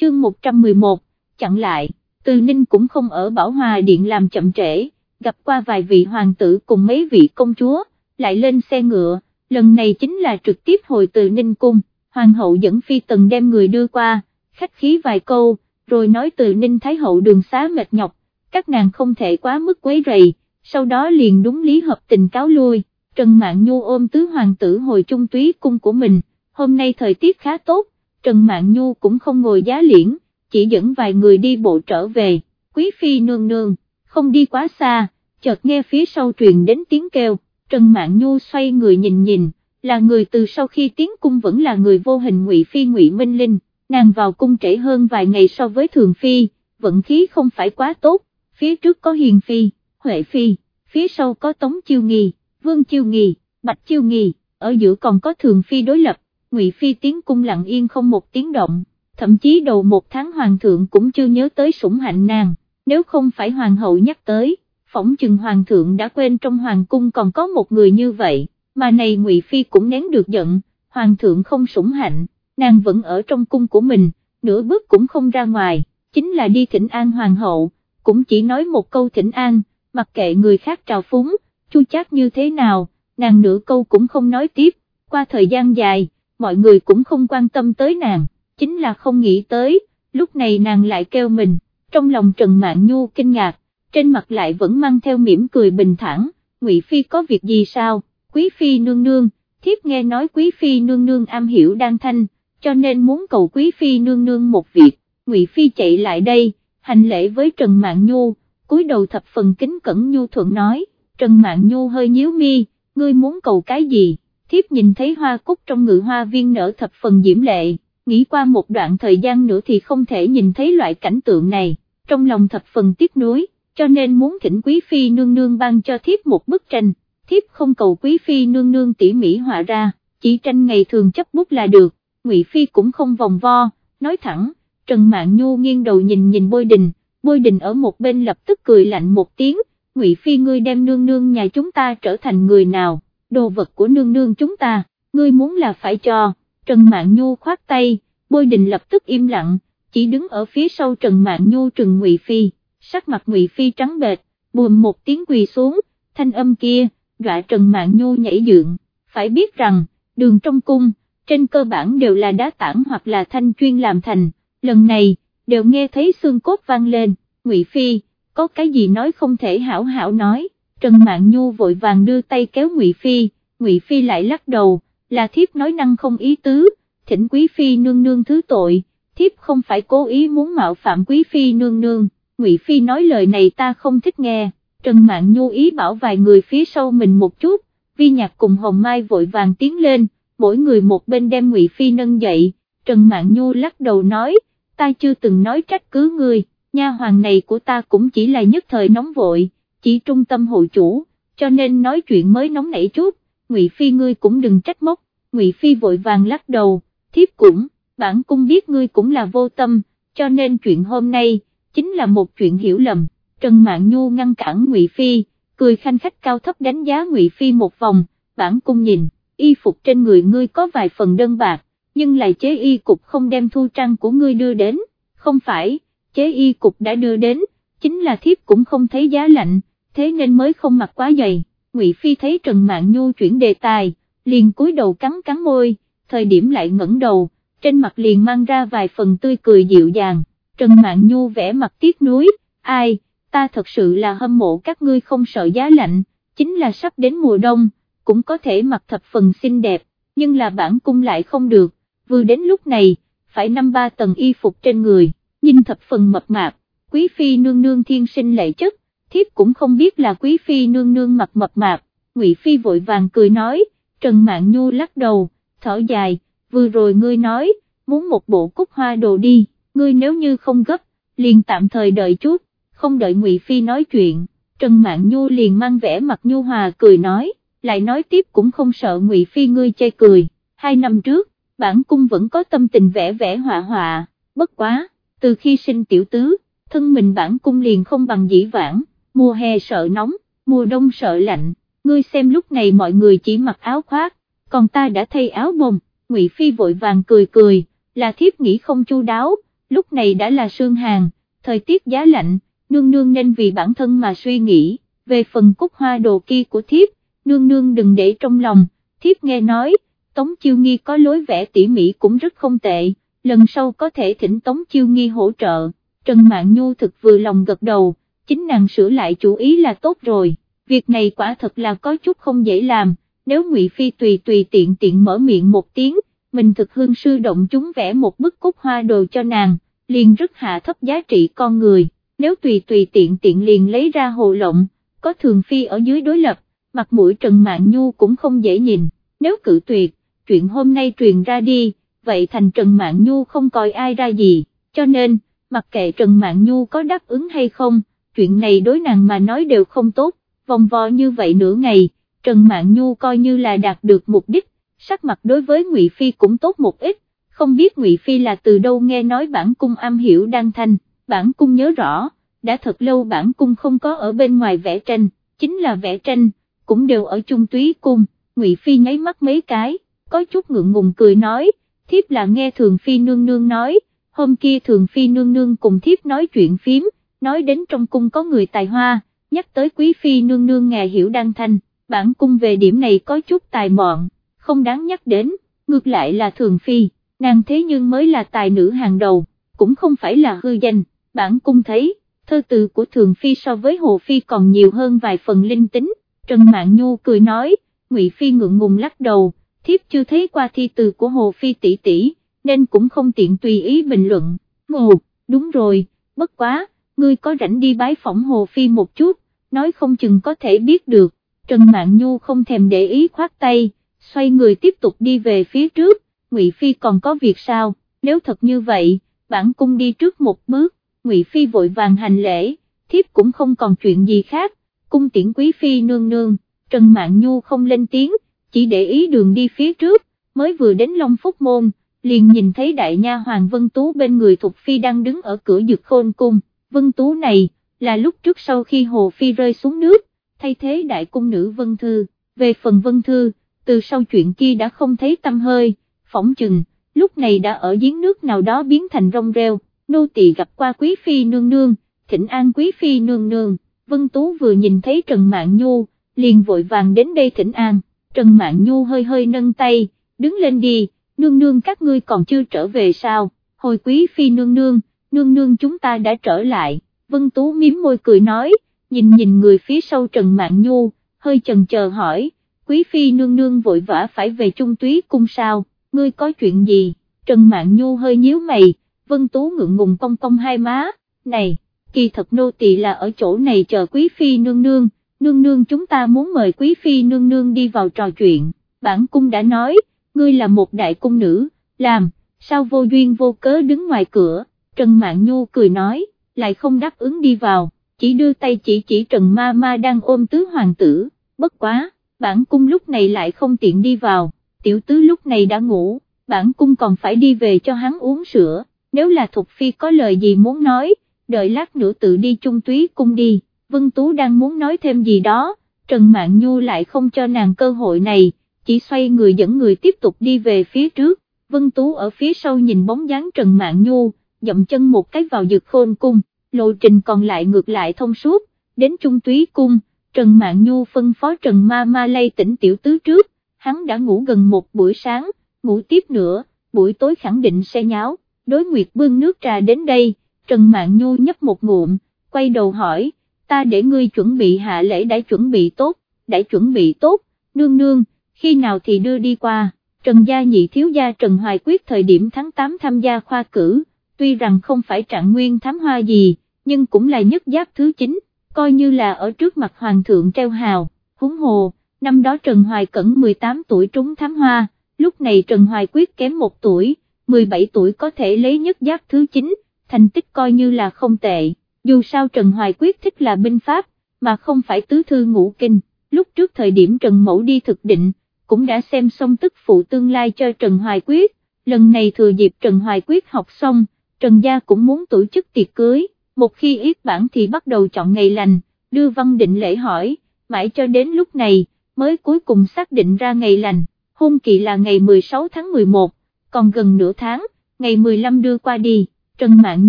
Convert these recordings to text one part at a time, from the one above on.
chương 111, chặn lại, từ Ninh cũng không ở Bảo Hòa Điện làm chậm trễ, gặp qua vài vị hoàng tử cùng mấy vị công chúa, lại lên xe ngựa, lần này chính là trực tiếp hồi từ Ninh Cung, hoàng hậu dẫn phi tần đem người đưa qua, khách khí vài câu, rồi nói từ Ninh Thái hậu đường xá mệt nhọc, các nàng không thể quá mức quấy rầy, sau đó liền đúng lý hợp tình cáo lui, Trần Mạn Nhu ôm tứ hoàng tử hồi trung túy cung của mình, hôm nay thời tiết khá tốt, Trần Mạn Nhu cũng không ngồi giá liễn, chỉ dẫn vài người đi bộ trở về, quý phi nương nương, không đi quá xa, chợt nghe phía sau truyền đến tiếng kêu, Trần Mạn Nhu xoay người nhìn nhìn, là người từ sau khi tiến cung vẫn là người vô hình ngụy phi ngụy Minh Linh, nàng vào cung trễ hơn vài ngày so với thường phi, vận khí không phải quá tốt, phía trước có hiền phi, huệ phi, phía sau có tống chiêu nghi, vương chiêu nghi, bạch chiêu nghi, ở giữa còn có thường phi đối lập, ngụy phi tiến cung lặng yên không một tiếng động, thậm chí đầu một tháng hoàng thượng cũng chưa nhớ tới sủng hạnh nàng, nếu không phải hoàng hậu nhắc tới, phỏng chừng hoàng thượng đã quên trong hoàng cung còn có một người như vậy, mà này ngụy phi cũng nén được giận, hoàng thượng không sủng hạnh, nàng vẫn ở trong cung của mình, nửa bước cũng không ra ngoài, chính là đi thỉnh an hoàng hậu, cũng chỉ nói một câu thỉnh an, mặc kệ người khác trào phúng, chu chát như thế nào, nàng nửa câu cũng không nói tiếp, qua thời gian dài, mọi người cũng không quan tâm tới nàng, chính là không nghĩ tới, lúc này nàng lại kêu mình, trong lòng Trần Mạn Nhu kinh ngạc, trên mặt lại vẫn mang theo mỉm cười bình thản, Ngụy Phi có việc gì sao, Quý Phi nương nương, thiếp nghe nói Quý Phi nương nương am hiểu đan thanh, cho nên muốn cầu Quý Phi nương nương một việc, Ngụy Phi chạy lại đây, hành lễ với Trần Mạn Nhu, cúi đầu thập phần kính cẩn Nhu thuận nói, Trần Mạn Nhu hơi nhíu mi, ngươi muốn cầu cái gì, thiếp nhìn thấy hoa cúc trong ngự hoa viên nở thập phần diễm lệ, nghĩ qua một đoạn thời gian nữa thì không thể nhìn thấy loại cảnh tượng này, trong lòng thập phần tiếc nuối, cho nên muốn thỉnh Quý Phi nương nương ban cho thiếp một bức tranh, thiếp không cầu Quý Phi nương nương tỉ mỉ họa ra, chỉ tranh ngày thường chấp bút là được, Ngụy Phi cũng không vòng vo, nói thẳng, Trần Mạn Nhu nghiêng đầu nhìn nhìn bôi đình, bôi đình ở một bên lập tức cười lạnh một tiếng, Ngụy Phi ngươi đem nương nương nhà chúng ta trở thành người nào, đồ vật của nương nương chúng ta, ngươi muốn là phải cho, Trần Mạn Nhu khoát tay, bôi đình lập tức im lặng, chỉ đứng ở phía sau Trần Mạn Nhu trừng Ngụy Phi, sắc mặt Ngụy Phi trắng bệch, buồn một tiếng quỳ xuống, thanh âm kia, dọa Trần Mạn Nhu nhảy dựng, phải biết rằng, đường trong cung, trên cơ bản đều là đá tảng hoặc là thanh chuyên làm thành, lần này, đều nghe thấy xương cốt vang lên, Ngụy Phi, có cái gì nói không thể hảo hảo nói, Trần Mạn Nhu vội vàng đưa tay kéo Ngụy Phi, Ngụy Phi lại lắc đầu, là thiếp nói năng không ý tứ, thỉnh Quý Phi nương nương thứ tội, thiếp không phải cố ý muốn mạo phạm Quý Phi nương nương, Ngụy Phi nói lời này ta không thích nghe, Trần Mạn Nhu ý bảo vài người phía sau mình một chút, Vi Nhạc cùng Hồng Mai vội vàng tiến lên, mỗi người một bên đem Ngụy Phi nâng dậy, Trần Mạn Nhu lắc đầu nói, ta chưa từng nói trách cứ người, nha hoàng này của ta cũng chỉ là nhất thời nóng vội, chỉ trung tâm hội chủ, cho nên nói chuyện mới nóng nảy chút, Ngụy Phi ngươi cũng đừng trách móc, Ngụy Phi vội vàng lắc đầu, thiếp cũng, bản cung biết ngươi cũng là vô tâm, cho nên chuyện hôm nay, chính là một chuyện hiểu lầm, Trần mạng Nhu ngăn cản Ngụy Phi, cười khanh khách cao thấp đánh giá Ngụy Phi một vòng, bản cung nhìn, y phục trên người ngươi có vài phần đơn bạc, nhưng lại chế y cục không đem thu trang của ngươi đưa đến, không phải, chế y cục đã đưa đến, chính là thiếp cũng không thấy giá lạnh, thế nên mới không mặc quá dày, Ngụy Phi thấy Trần Mạn Nhu chuyển đề tài, liền cúi đầu cắn cắn môi, thời điểm lại ngẩng đầu, trên mặt liền mang ra vài phần tươi cười dịu dàng, Trần Mạn Nhu vẽ mặt tiếc nuối, ai, ta thật sự là hâm mộ các ngươi không sợ giá lạnh, chính là sắp đến mùa đông, cũng có thể mặc thập phần xinh đẹp, nhưng là bản cung lại không được, vừa đến lúc này, phải năm ba tầng y phục trên người, nhìn thập phần mập mạp, quý phi nương nương thiên sinh lệ chất, thiếp cũng không biết là quý phi nương nương mặt mập mạp, ngụy phi vội vàng cười nói, Trần Mạn Nhu lắc đầu, thở dài, vừa rồi ngươi nói, muốn một bộ cúc hoa đồ đi, ngươi nếu như không gấp, liền tạm thời đợi chút, không đợi ngụy phi nói chuyện, Trần Mạn Nhu liền mang vẻ mặt nhu hòa cười nói, lại nói tiếp cũng không sợ ngụy phi ngươi chê cười, hai năm trước, bản cung vẫn có tâm tình vẽ vẽ họa họa, bất quá, từ khi sinh tiểu tứ, thân mình bản cung liền không bằng dĩ vãng, mùa hè sợ nóng, mùa đông sợ lạnh, ngươi xem lúc này mọi người chỉ mặc áo khoác, còn ta đã thay áo bông, Ngụy Phi vội vàng cười cười, là thiếp nghĩ không chu đáo, lúc này đã là sương hàng, thời tiết giá lạnh, nương nương nên vì bản thân mà suy nghĩ, về phần cúc hoa đồ kia của thiếp, nương nương đừng để trong lòng, thiếp nghe nói, Tống Chiêu Nghi có lối vẽ tỉ mỉ cũng rất không tệ, lần sau có thể thỉnh Tống Chiêu Nghi hỗ trợ, Trần Mạn Nhu thực vừa lòng gật đầu, chính nàng sửa lại chủ ý là tốt rồi, việc này quả thật là có chút không dễ làm, nếu Ngụy Phi tùy tùy tiện tiện mở miệng một tiếng, mình thực hương sư động chúng vẽ một bức cúc hoa đồ cho nàng, liền rất hạ thấp giá trị con người, nếu tùy tùy tiện tiện liền lấy ra hồ lộng, có thường phi ở dưới đối lập, mặt mũi Trần Mạn Nhu cũng không dễ nhìn, nếu cự tuyệt, chuyện hôm nay truyền ra đi, vậy thành Trần Mạn Nhu không coi ai ra gì, cho nên, mặc kệ Trần Mạn Nhu có đáp ứng hay không, chuyện này đối nàng mà nói đều không tốt, vòng vo như vậy nửa ngày, Trần Mạn Nhu coi như là đạt được mục đích, sắc mặt đối với Ngụy Phi cũng tốt một ít, không biết Ngụy Phi là từ đâu nghe nói bản cung am hiểu đăng thanh, bản cung nhớ rõ, đã thật lâu bản cung không có ở bên ngoài vẽ tranh, chính là vẽ tranh, cũng đều ở chung túy cung, Ngụy Phi nháy mắt mấy cái, có chút ngượng ngùng cười nói, thiếp là nghe Thường Phi nương nương nói, hôm kia Thường Phi nương nương cùng thiếp nói chuyện phím, nói đến trong cung có người tài hoa, nhắc tới Quý Phi nương nương ngài hiểu đăng thanh, bản cung về điểm này có chút tài mọn, không đáng nhắc đến, ngược lại là Thường Phi, nàng thế nhưng mới là tài nữ hàng đầu, cũng không phải là hư danh, bản cung thấy, thơ từ của Thường Phi so với Hồ Phi còn nhiều hơn vài phần linh tính, Trần Mạn Nhu cười nói, Ngụy Phi ngượng ngùng lắc đầu, thiếp chưa thấy qua thi từ của Hồ Phi tỷ tỷ, nên cũng không tiện tùy ý bình luận, ngồ, đúng rồi, bất quá, ngươi có rảnh đi bái phỏng Hồ Phi một chút, nói không chừng có thể biết được, Trần Mạn Nhu không thèm để ý khoát tay, xoay người tiếp tục đi về phía trước, Ngụy Phi còn có việc sao, nếu thật như vậy, bản cung đi trước một bước, Ngụy Phi vội vàng hành lễ, thiếp cũng không còn chuyện gì khác, cung tiễn quý Phi nương nương, Trần Mạn Nhu không lên tiếng, chỉ để ý đường đi phía trước, mới vừa đến Long Phúc Môn, liền nhìn thấy đại nha Hoàng Vân Tú bên người Thục Phi đang đứng ở cửa dực khôn cung, Vân Tú này, là lúc trước sau khi Hồ Phi rơi xuống nước, thay thế đại cung nữ Vân Thư, về phần Vân Thư, từ sau chuyện kia đã không thấy tâm hơi, phỏng chừng, lúc này đã ở giếng nước nào đó biến thành rong rêu, nô tỳ gặp qua quý phi nương nương, thỉnh an quý phi nương nương, Vân Tú vừa nhìn thấy Trần mạng Nhu, liền vội vàng đến đây thỉnh an, Trần mạng Nhu hơi hơi nâng tay, đứng lên đi, nương nương các ngươi còn chưa trở về sao, hồi quý phi nương nương, nương nương chúng ta đã trở lại, Vân Tú miếm môi cười nói, nhìn nhìn người phía sau Trần Mạn Nhu, hơi chần chờ hỏi, quý phi nương nương vội vã phải về trung túy cung sao, ngươi có chuyện gì, Trần Mạn Nhu hơi nhíu mày, Vân Tú ngượng ngùng cong cong hai má, này, kỳ thật nô tỳ là ở chỗ này chờ quý phi nương nương, nương nương chúng ta muốn mời quý phi nương nương đi vào trò chuyện, bản cung đã nói, ngươi là một đại cung nữ, làm, sao vô duyên vô cớ đứng ngoài cửa, Trần Mạn Nhu cười nói, lại không đáp ứng đi vào, chỉ đưa tay chỉ chỉ Trần Ma Ma đang ôm tứ hoàng tử, bất quá, bản cung lúc này lại không tiện đi vào, tiểu tứ lúc này đã ngủ, bản cung còn phải đi về cho hắn uống sữa, nếu là Thục Phi có lời gì muốn nói, đợi lát nữa tự đi chung túy cung đi, Vân Tú đang muốn nói thêm gì đó, Trần Mạn Nhu lại không cho nàng cơ hội này, chỉ xoay người dẫn người tiếp tục đi về phía trước, Vân Tú ở phía sau nhìn bóng dáng Trần Mạn Nhu, dậm chân một cái vào dược khôn cung, lộ trình còn lại ngược lại thông suốt, đến trung túy cung, Trần Mạn Nhu phân phó Trần Ma Ma lay tỉnh tiểu tứ trước, hắn đã ngủ gần một buổi sáng, ngủ tiếp nữa, buổi tối khẳng định sẽ nháo, đối nguyệt bưng nước trà đến đây, Trần Mạn Nhu nhấp một ngụm, quay đầu hỏi, ta để ngươi chuẩn bị hạ lễ đã chuẩn bị tốt, đã chuẩn bị tốt, nương nương, khi nào thì đưa đi qua, Trần Gia Nhị Thiếu Gia Trần Hoài Quyết thời điểm tháng 8 tham gia khoa cử, tuy rằng không phải trạng nguyên thám hoa gì, nhưng cũng là nhất giáp thứ chính, coi như là ở trước mặt Hoàng thượng treo hào, húng hồ, năm đó Trần Hoài Cẩn 18 tuổi trúng thám hoa, lúc này Trần Hoài Quyết kém 1 tuổi, 17 tuổi có thể lấy nhất giáp thứ 9, thành tích coi như là không tệ, dù sao Trần Hoài Quyết thích là binh pháp, mà không phải tứ thư ngũ kinh, lúc trước thời điểm Trần Mẫu đi thực định, cũng đã xem xong tức phụ tương lai cho Trần Hoài Quyết, lần này thừa dịp Trần Hoài Quyết học xong, Trần Gia cũng muốn tổ chức tiệc cưới, một khi yết bản thì bắt đầu chọn ngày lành, đưa văn định lễ hỏi, mãi cho đến lúc này, mới cuối cùng xác định ra ngày lành, hôn kỳ là ngày 16 tháng 11, còn gần nửa tháng, ngày 15 đưa qua đi, Trần Mạn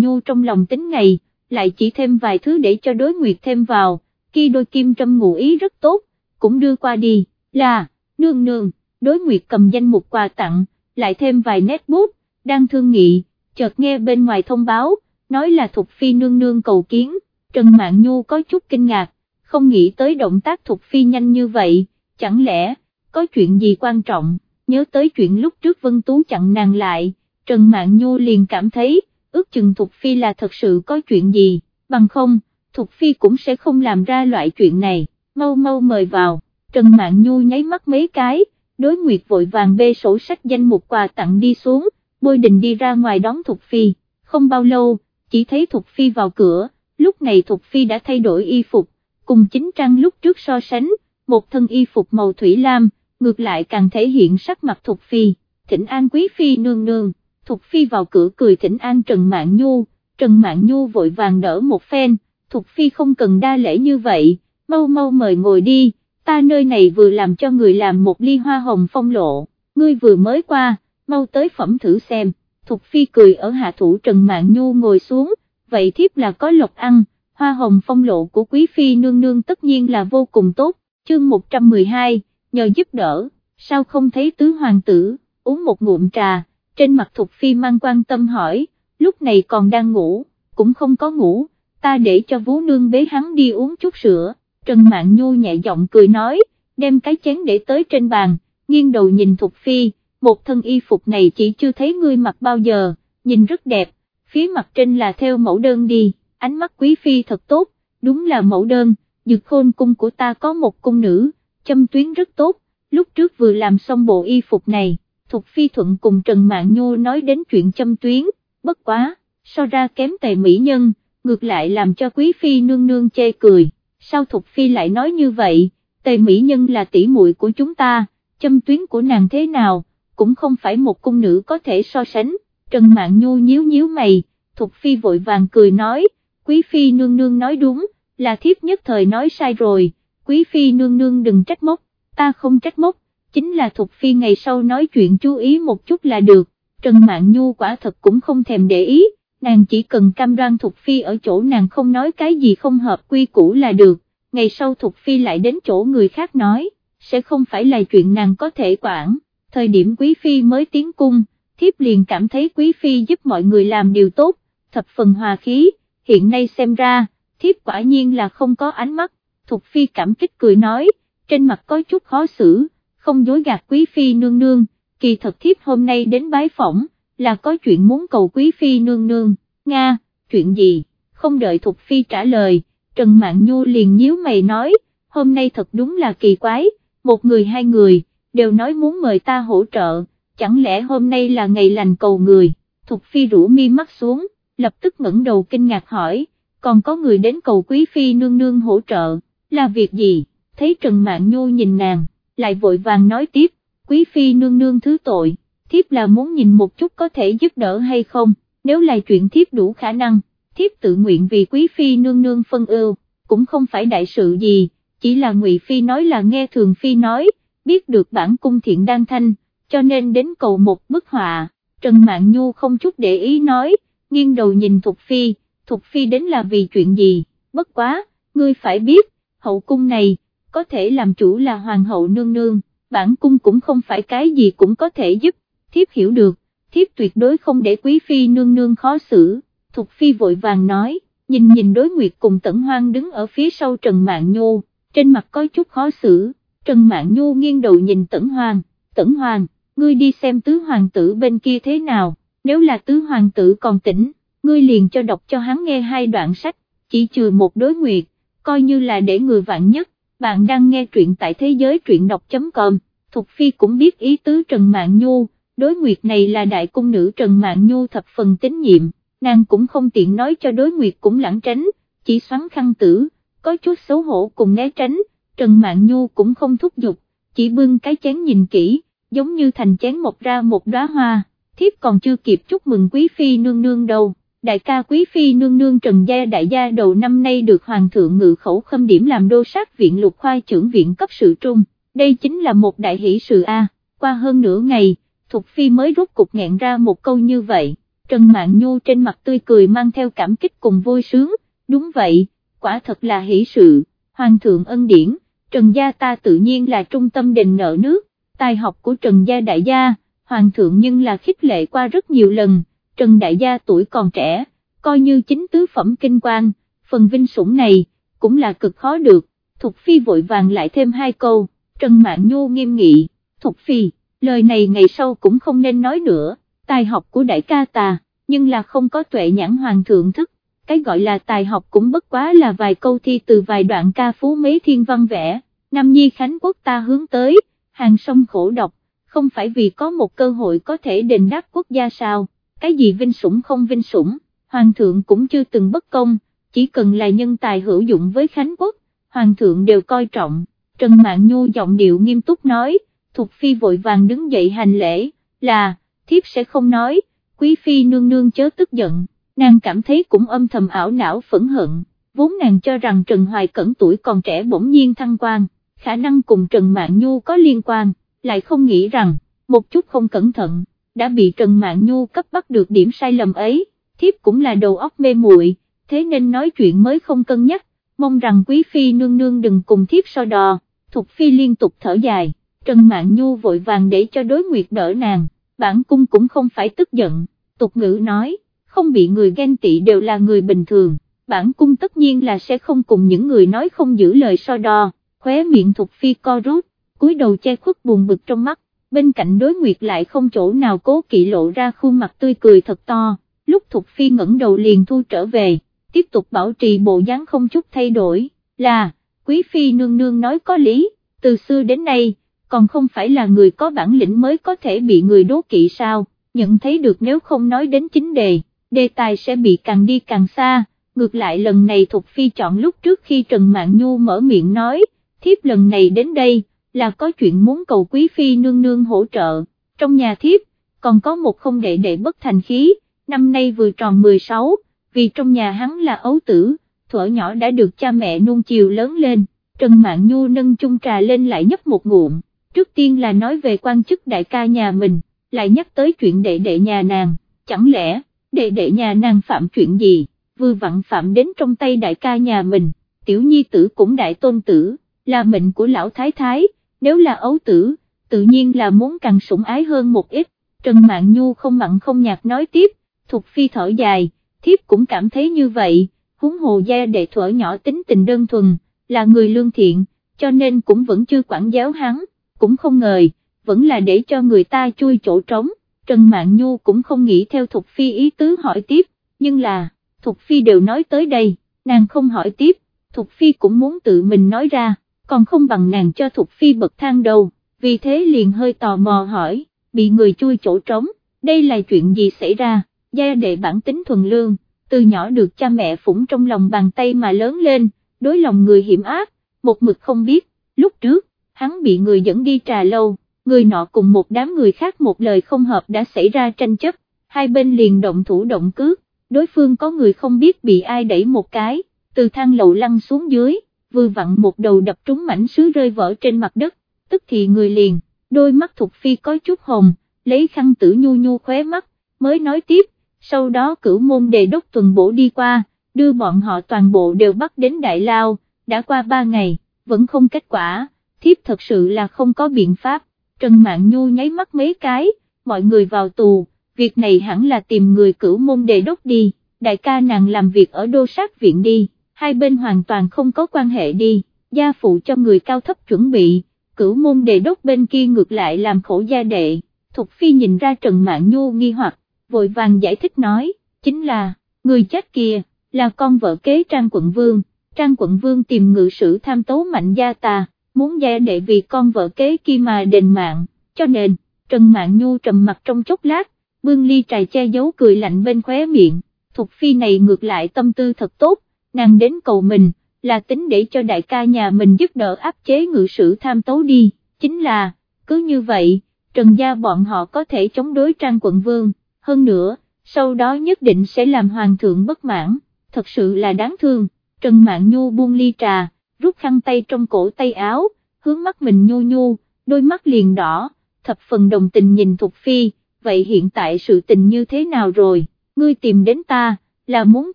Nhu trong lòng tính ngày, lại chỉ thêm vài thứ để cho đối nguyệt thêm vào, khi đôi kim trâm ngụ ý rất tốt, cũng đưa qua đi, là, nương nương, đối nguyệt cầm danh một quà tặng, lại thêm vài nét bút, đang thương nghị, chợt nghe bên ngoài thông báo, nói là Thục Phi nương nương cầu kiến, Trần Mạn Nhu có chút kinh ngạc, không nghĩ tới động tác Thục Phi nhanh như vậy, chẳng lẽ, có chuyện gì quan trọng, nhớ tới chuyện lúc trước Vân Tú chặn nàng lại, Trần Mạn Nhu liền cảm thấy, ước chừng Thục Phi là thật sự có chuyện gì, bằng không, Thục Phi cũng sẽ không làm ra loại chuyện này, mau mau mời vào, Trần Mạn Nhu nháy mắt mấy cái, đối nguyệt vội vàng bê sổ sách danh một quà tặng đi xuống, bôi đình đi ra ngoài đón Thục Phi, không bao lâu, chỉ thấy Thục Phi vào cửa, lúc này Thục Phi đã thay đổi y phục, cùng chính trang lúc trước so sánh, một thân y phục màu thủy lam, ngược lại càng thể hiện sắc mặt Thục Phi, thỉnh an quý Phi nương nương, Thục Phi vào cửa cười thỉnh an Trần Mạn Nhu, Trần Mạn Nhu vội vàng đỡ một phen, Thục Phi không cần đa lễ như vậy, mau mau mời ngồi đi, ta nơi này vừa làm cho người làm một ly hoa hồng phong lộ, ngươi vừa mới qua, mau tới phẩm thử xem, Thục Phi cười ở hạ thủ Trần Mạn Nhu ngồi xuống, vậy thiếp là có lộc ăn, hoa hồng phong lộ của Quý Phi nương nương tất nhiên là vô cùng tốt, chương 112, nhờ giúp đỡ, sao không thấy tứ hoàng tử, uống một ngụm trà, trên mặt Thục Phi mang quan tâm hỏi, lúc này còn đang ngủ, cũng không có ngủ, ta để cho vú nương bế hắn đi uống chút sữa, Trần Mạn Nhu nhẹ giọng cười nói, đem cái chén để tới trên bàn, nghiêng đầu nhìn Thục Phi, một thân y phục này chỉ chưa thấy ngươi mặc bao giờ, nhìn rất đẹp, phía mặt trên là theo mẫu đơn đi, ánh mắt quý phi thật tốt, đúng là mẫu đơn, dược khôn cung của ta có một cung nữ, châm tuyến rất tốt, lúc trước vừa làm xong bộ y phục này, Thục Phi Thuận cùng Trần mạng Nhu nói đến chuyện châm tuyến, bất quá, so ra kém tề mỹ nhân, ngược lại làm cho quý phi nương nương chê cười, sao Thục Phi lại nói như vậy, tề mỹ nhân là tỷ muội của chúng ta, châm tuyến của nàng thế nào, cũng không phải một cung nữ có thể so sánh, Trần Mạn Nhu nhíu nhíu mày, Thục Phi vội vàng cười nói, Quý Phi nương nương nói đúng, là thiếp nhất thời nói sai rồi, Quý Phi nương nương đừng trách móc, ta không trách móc, chính là Thục Phi ngày sau nói chuyện chú ý một chút là được, Trần Mạn Nhu quả thật cũng không thèm để ý, nàng chỉ cần cam đoan Thục Phi ở chỗ nàng không nói cái gì không hợp quy củ là được, ngày sau Thục Phi lại đến chỗ người khác nói, sẽ không phải là chuyện nàng có thể quản thời điểm Quý Phi mới tiến cung, thiếp liền cảm thấy Quý Phi giúp mọi người làm điều tốt, thập phần hòa khí, hiện nay xem ra, thiếp quả nhiên là không có ánh mắt, Thục Phi cảm kích cười nói, trên mặt có chút khó xử, không dối gạt Quý Phi nương nương, kỳ thật thiếp hôm nay đến bái phỏng, là có chuyện muốn cầu Quý Phi nương nương, Nga, chuyện gì, không đợi Thục Phi trả lời, Trần Mạn Nhu liền nhíu mày nói, hôm nay thật đúng là kỳ quái, một người hai người, đều nói muốn mời ta hỗ trợ, chẳng lẽ hôm nay là ngày lành cầu người, Thục Phi rủ mi mắt xuống, lập tức ngẩng đầu kinh ngạc hỏi, còn có người đến cầu Quý Phi nương nương hỗ trợ, là việc gì, thấy Trần mạng Nhu nhìn nàng, lại vội vàng nói tiếp, Quý Phi nương nương thứ tội, thiếp là muốn nhìn một chút có thể giúp đỡ hay không, nếu là chuyện thiếp đủ khả năng, thiếp tự nguyện vì Quý Phi nương nương phân ưu, cũng không phải đại sự gì, chỉ là Ngụy Phi nói là nghe Thường Phi nói, biết được bản cung thiện đang thanh, cho nên đến cầu một bức họa, Trần Mạn Nhu không chút để ý nói, nghiêng đầu nhìn Thục Phi, Thục Phi đến là vì chuyện gì, bất quá, ngươi phải biết, hậu cung này, có thể làm chủ là hoàng hậu nương nương, bản cung cũng không phải cái gì cũng có thể giúp, thiếp hiểu được, thiếp tuyệt đối không để quý phi nương nương khó xử, Thục Phi vội vàng nói, nhìn nhìn đối nguyệt cùng tẩn hoang đứng ở phía sau Trần Mạn Nhu, trên mặt có chút khó xử, Trần Mạn Nhu nghiêng đầu nhìn Tẩn Hoàng, Tẩn Hoàng, ngươi đi xem tứ hoàng tử bên kia thế nào, nếu là tứ hoàng tử còn tỉnh, ngươi liền cho đọc cho hắn nghe hai đoạn sách, chỉ trừ một đối nguyệt, coi như là để người vạn nhất, bạn đang nghe truyện tại thế giới truyện đọc.com, Thục Phi cũng biết ý tứ Trần Mạn Nhu, đối nguyệt này là đại cung nữ Trần Mạn Nhu thập phần tín nhiệm, nàng cũng không tiện nói cho đối nguyệt cũng lãng tránh, chỉ xoắn khăn tử, có chút xấu hổ cùng né tránh, Trần Mạn Nhu cũng không thúc giục, chỉ bưng cái chén nhìn kỹ, giống như thành chén mọc ra một đóa hoa, thiếp còn chưa kịp chúc mừng quý phi nương nương đâu. Đại ca quý phi nương nương Trần Gia đại gia đầu năm nay được Hoàng thượng ngự khẩu khâm điểm làm đô sát viện lục khoa trưởng viện cấp sự trung, đây chính là một đại hỷ sự A, qua hơn nửa ngày, Thục Phi mới rút cục nghẹn ra một câu như vậy, Trần Mạn Nhu trên mặt tươi cười mang theo cảm kích cùng vui sướng, đúng vậy, quả thật là hỷ sự, Hoàng thượng ân điển, Trần gia ta tự nhiên là trung tâm đình nợ nước, tài học của Trần gia đại gia, Hoàng thượng nhưng là khích lệ qua rất nhiều lần, Trần đại gia tuổi còn trẻ, coi như chính tứ phẩm kinh quan, phần vinh sủng này, cũng là cực khó được, Thục Phi vội vàng lại thêm hai câu, Trần Mạn Nhu nghiêm nghị, Thục Phi, lời này ngày sau cũng không nên nói nữa, tài học của đại ca ta, nhưng là không có tuệ nhãn hoàng thượng thức, cái gọi là tài học cũng bất quá là vài câu thi từ vài đoạn ca phú mấy thiên văn vẽ, Nam Nhi Khánh Quốc ta hướng tới, hàng sông khổ độc, không phải vì có một cơ hội có thể đền đáp quốc gia sao, cái gì vinh sủng không vinh sủng, hoàng thượng cũng chưa từng bất công, chỉ cần là nhân tài hữu dụng với Khánh Quốc, hoàng thượng đều coi trọng, Trần mạng Nhu giọng điệu nghiêm túc nói, Thục Phi vội vàng đứng dậy hành lễ, là, thiếp sẽ không nói, Quý Phi nương nương chớ tức giận, nàng cảm thấy cũng âm thầm ảo não phẫn hận, vốn nàng cho rằng Trần Hoài Cẩn tuổi còn trẻ bỗng nhiên thăng quan, khả năng cùng Trần mạng Nhu có liên quan, lại không nghĩ rằng, một chút không cẩn thận, đã bị Trần mạng Nhu cấp bắt được điểm sai lầm ấy, thiếp cũng là đầu óc mê muội, thế nên nói chuyện mới không cân nhắc, mong rằng quý phi nương nương đừng cùng thiếp so đò, Thục phi liên tục thở dài, Trần mạng Nhu vội vàng để cho đối nguyệt đỡ nàng, bản cung cũng không phải tức giận, tục ngữ nói, không bị người ghen tị đều là người bình thường, bản cung tất nhiên là sẽ không cùng những người nói không giữ lời so đo, khóe miệng Thục phi co rút, cúi đầu che khuất buồn bực trong mắt, bên cạnh đối nguyệt lại không chỗ nào cố kỵ lộ ra khuôn mặt tươi cười thật to, lúc Thục phi ngẩng đầu liền thu trở về tiếp tục bảo trì bộ dáng không chút thay đổi, là, quý phi nương nương nói có lý, từ xưa đến nay, còn không phải là người có bản lĩnh mới có thể bị người đố kỵ sao, nhận thấy được nếu không nói đến chính đề, đề tài sẽ bị càng đi càng xa, ngược lại lần này Thục Phi chọn lúc trước khi Trần Mạn Nhu mở miệng nói, thiếp lần này đến đây, là có chuyện muốn cầu quý Phi nương nương hỗ trợ, trong nhà thiếp, còn có một không đệ đệ bất thành khí, năm nay vừa tròn 16, vì trong nhà hắn là ấu tử, thuở nhỏ đã được cha mẹ nuông chiều lớn lên, Trần Mạn Nhu nâng chung trà lên lại nhấp một ngụm, trước tiên là nói về quan chức đại ca nhà mình, lại nhắc tới chuyện đệ đệ nhà nàng, chẳng lẽ, đệ đệ nhà nàng phạm chuyện gì, vừa vặn phạm đến trong tay đại ca nhà mình, tiểu nhi tử cũng đại tôn tử, là mệnh của lão thái thái, nếu là ấu tử, tự nhiên là muốn càng sủng ái hơn một ít, Trần mạng Nhu không mặn không nhạt nói tiếp, Thục Phi thở dài, thiếp cũng cảm thấy như vậy, huống hồ gia đệ thuở nhỏ tính tình đơn thuần, là người lương thiện, cho nên cũng vẫn chưa quản giáo hắn, cũng không ngờ, vẫn là để cho người ta chui chỗ trống, Trần Mạn Nhu cũng không nghĩ theo Thục Phi ý tứ hỏi tiếp, nhưng là, Thục Phi đều nói tới đây, nàng không hỏi tiếp, Thục Phi cũng muốn tự mình nói ra, còn không bằng nàng cho Thục Phi bậc thang đầu, vì thế liền hơi tò mò hỏi, bị người chui chỗ trống, đây là chuyện gì xảy ra? gia đệ bản tính thuần lương, từ nhỏ được cha mẹ phủng trong lòng bàn tay mà lớn lên, đối lòng người hiểm ác, một mực không biết, lúc trước, hắn bị người dẫn đi trà lâu, người nọ cùng một đám người khác một lời không hợp đã xảy ra tranh chấp, hai bên liền động thủ động cước, đối phương có người không biết bị ai đẩy một cái, từ thang lầu lăn xuống dưới, vừa vặn một đầu đập trúng mảnh sứ rơi vỡ trên mặt đất, tức thì người liền, đôi mắt thục phi có chút hồng, lấy khăn tử nhu nhu khóe mắt, mới nói tiếp, sau đó cửu môn đề đốc tuần bổ đi qua, đưa bọn họ toàn bộ đều bắt đến Đại Lao, đã qua ba ngày, vẫn không kết quả, thiếp thật sự là không có biện pháp, Trần Mạn Nhu nháy mắt mấy cái, mọi người vào tù, việc này hẳn là tìm người cửu môn đề đốc đi, đại ca nàng làm việc ở đô sát viện đi, hai bên hoàn toàn không có quan hệ đi, gia phụ cho người cao thấp chuẩn bị, cửu môn đề đốc bên kia ngược lại làm khổ gia đệ, Thục Phi nhìn ra Trần Mạn Nhu nghi hoặc, vội vàng giải thích nói, chính là, người chết kia, là con vợ kế Trang quận vương, Trang quận vương tìm ngự sử tham tố mạnh gia ta, muốn gia đệ vì con vợ kế kia mà đền mạng, cho nên, Trần Mạng Nhu trầm mặt trong chốc lát, bưng ly trà che giấu cười lạnh bên khóe miệng, Thục Phi này ngược lại tâm tư thật tốt, nàng đến cầu mình, là tính để cho đại ca nhà mình giúp đỡ áp chế ngự sử tham tấu đi, chính là, cứ như vậy, Trần gia bọn họ có thể chống đối Trang quận vương hơn nữa, sau đó nhất định sẽ làm hoàng thượng bất mãn, thật sự là đáng thương, Trần mạng Nhu buông ly trà, rút khăn tay trong cổ tay áo, hướng mắt mình nhu nhu, đôi mắt liền đỏ, thập phần đồng tình nhìn Thục Phi, vậy hiện tại sự tình như thế nào rồi, ngươi tìm đến ta, là muốn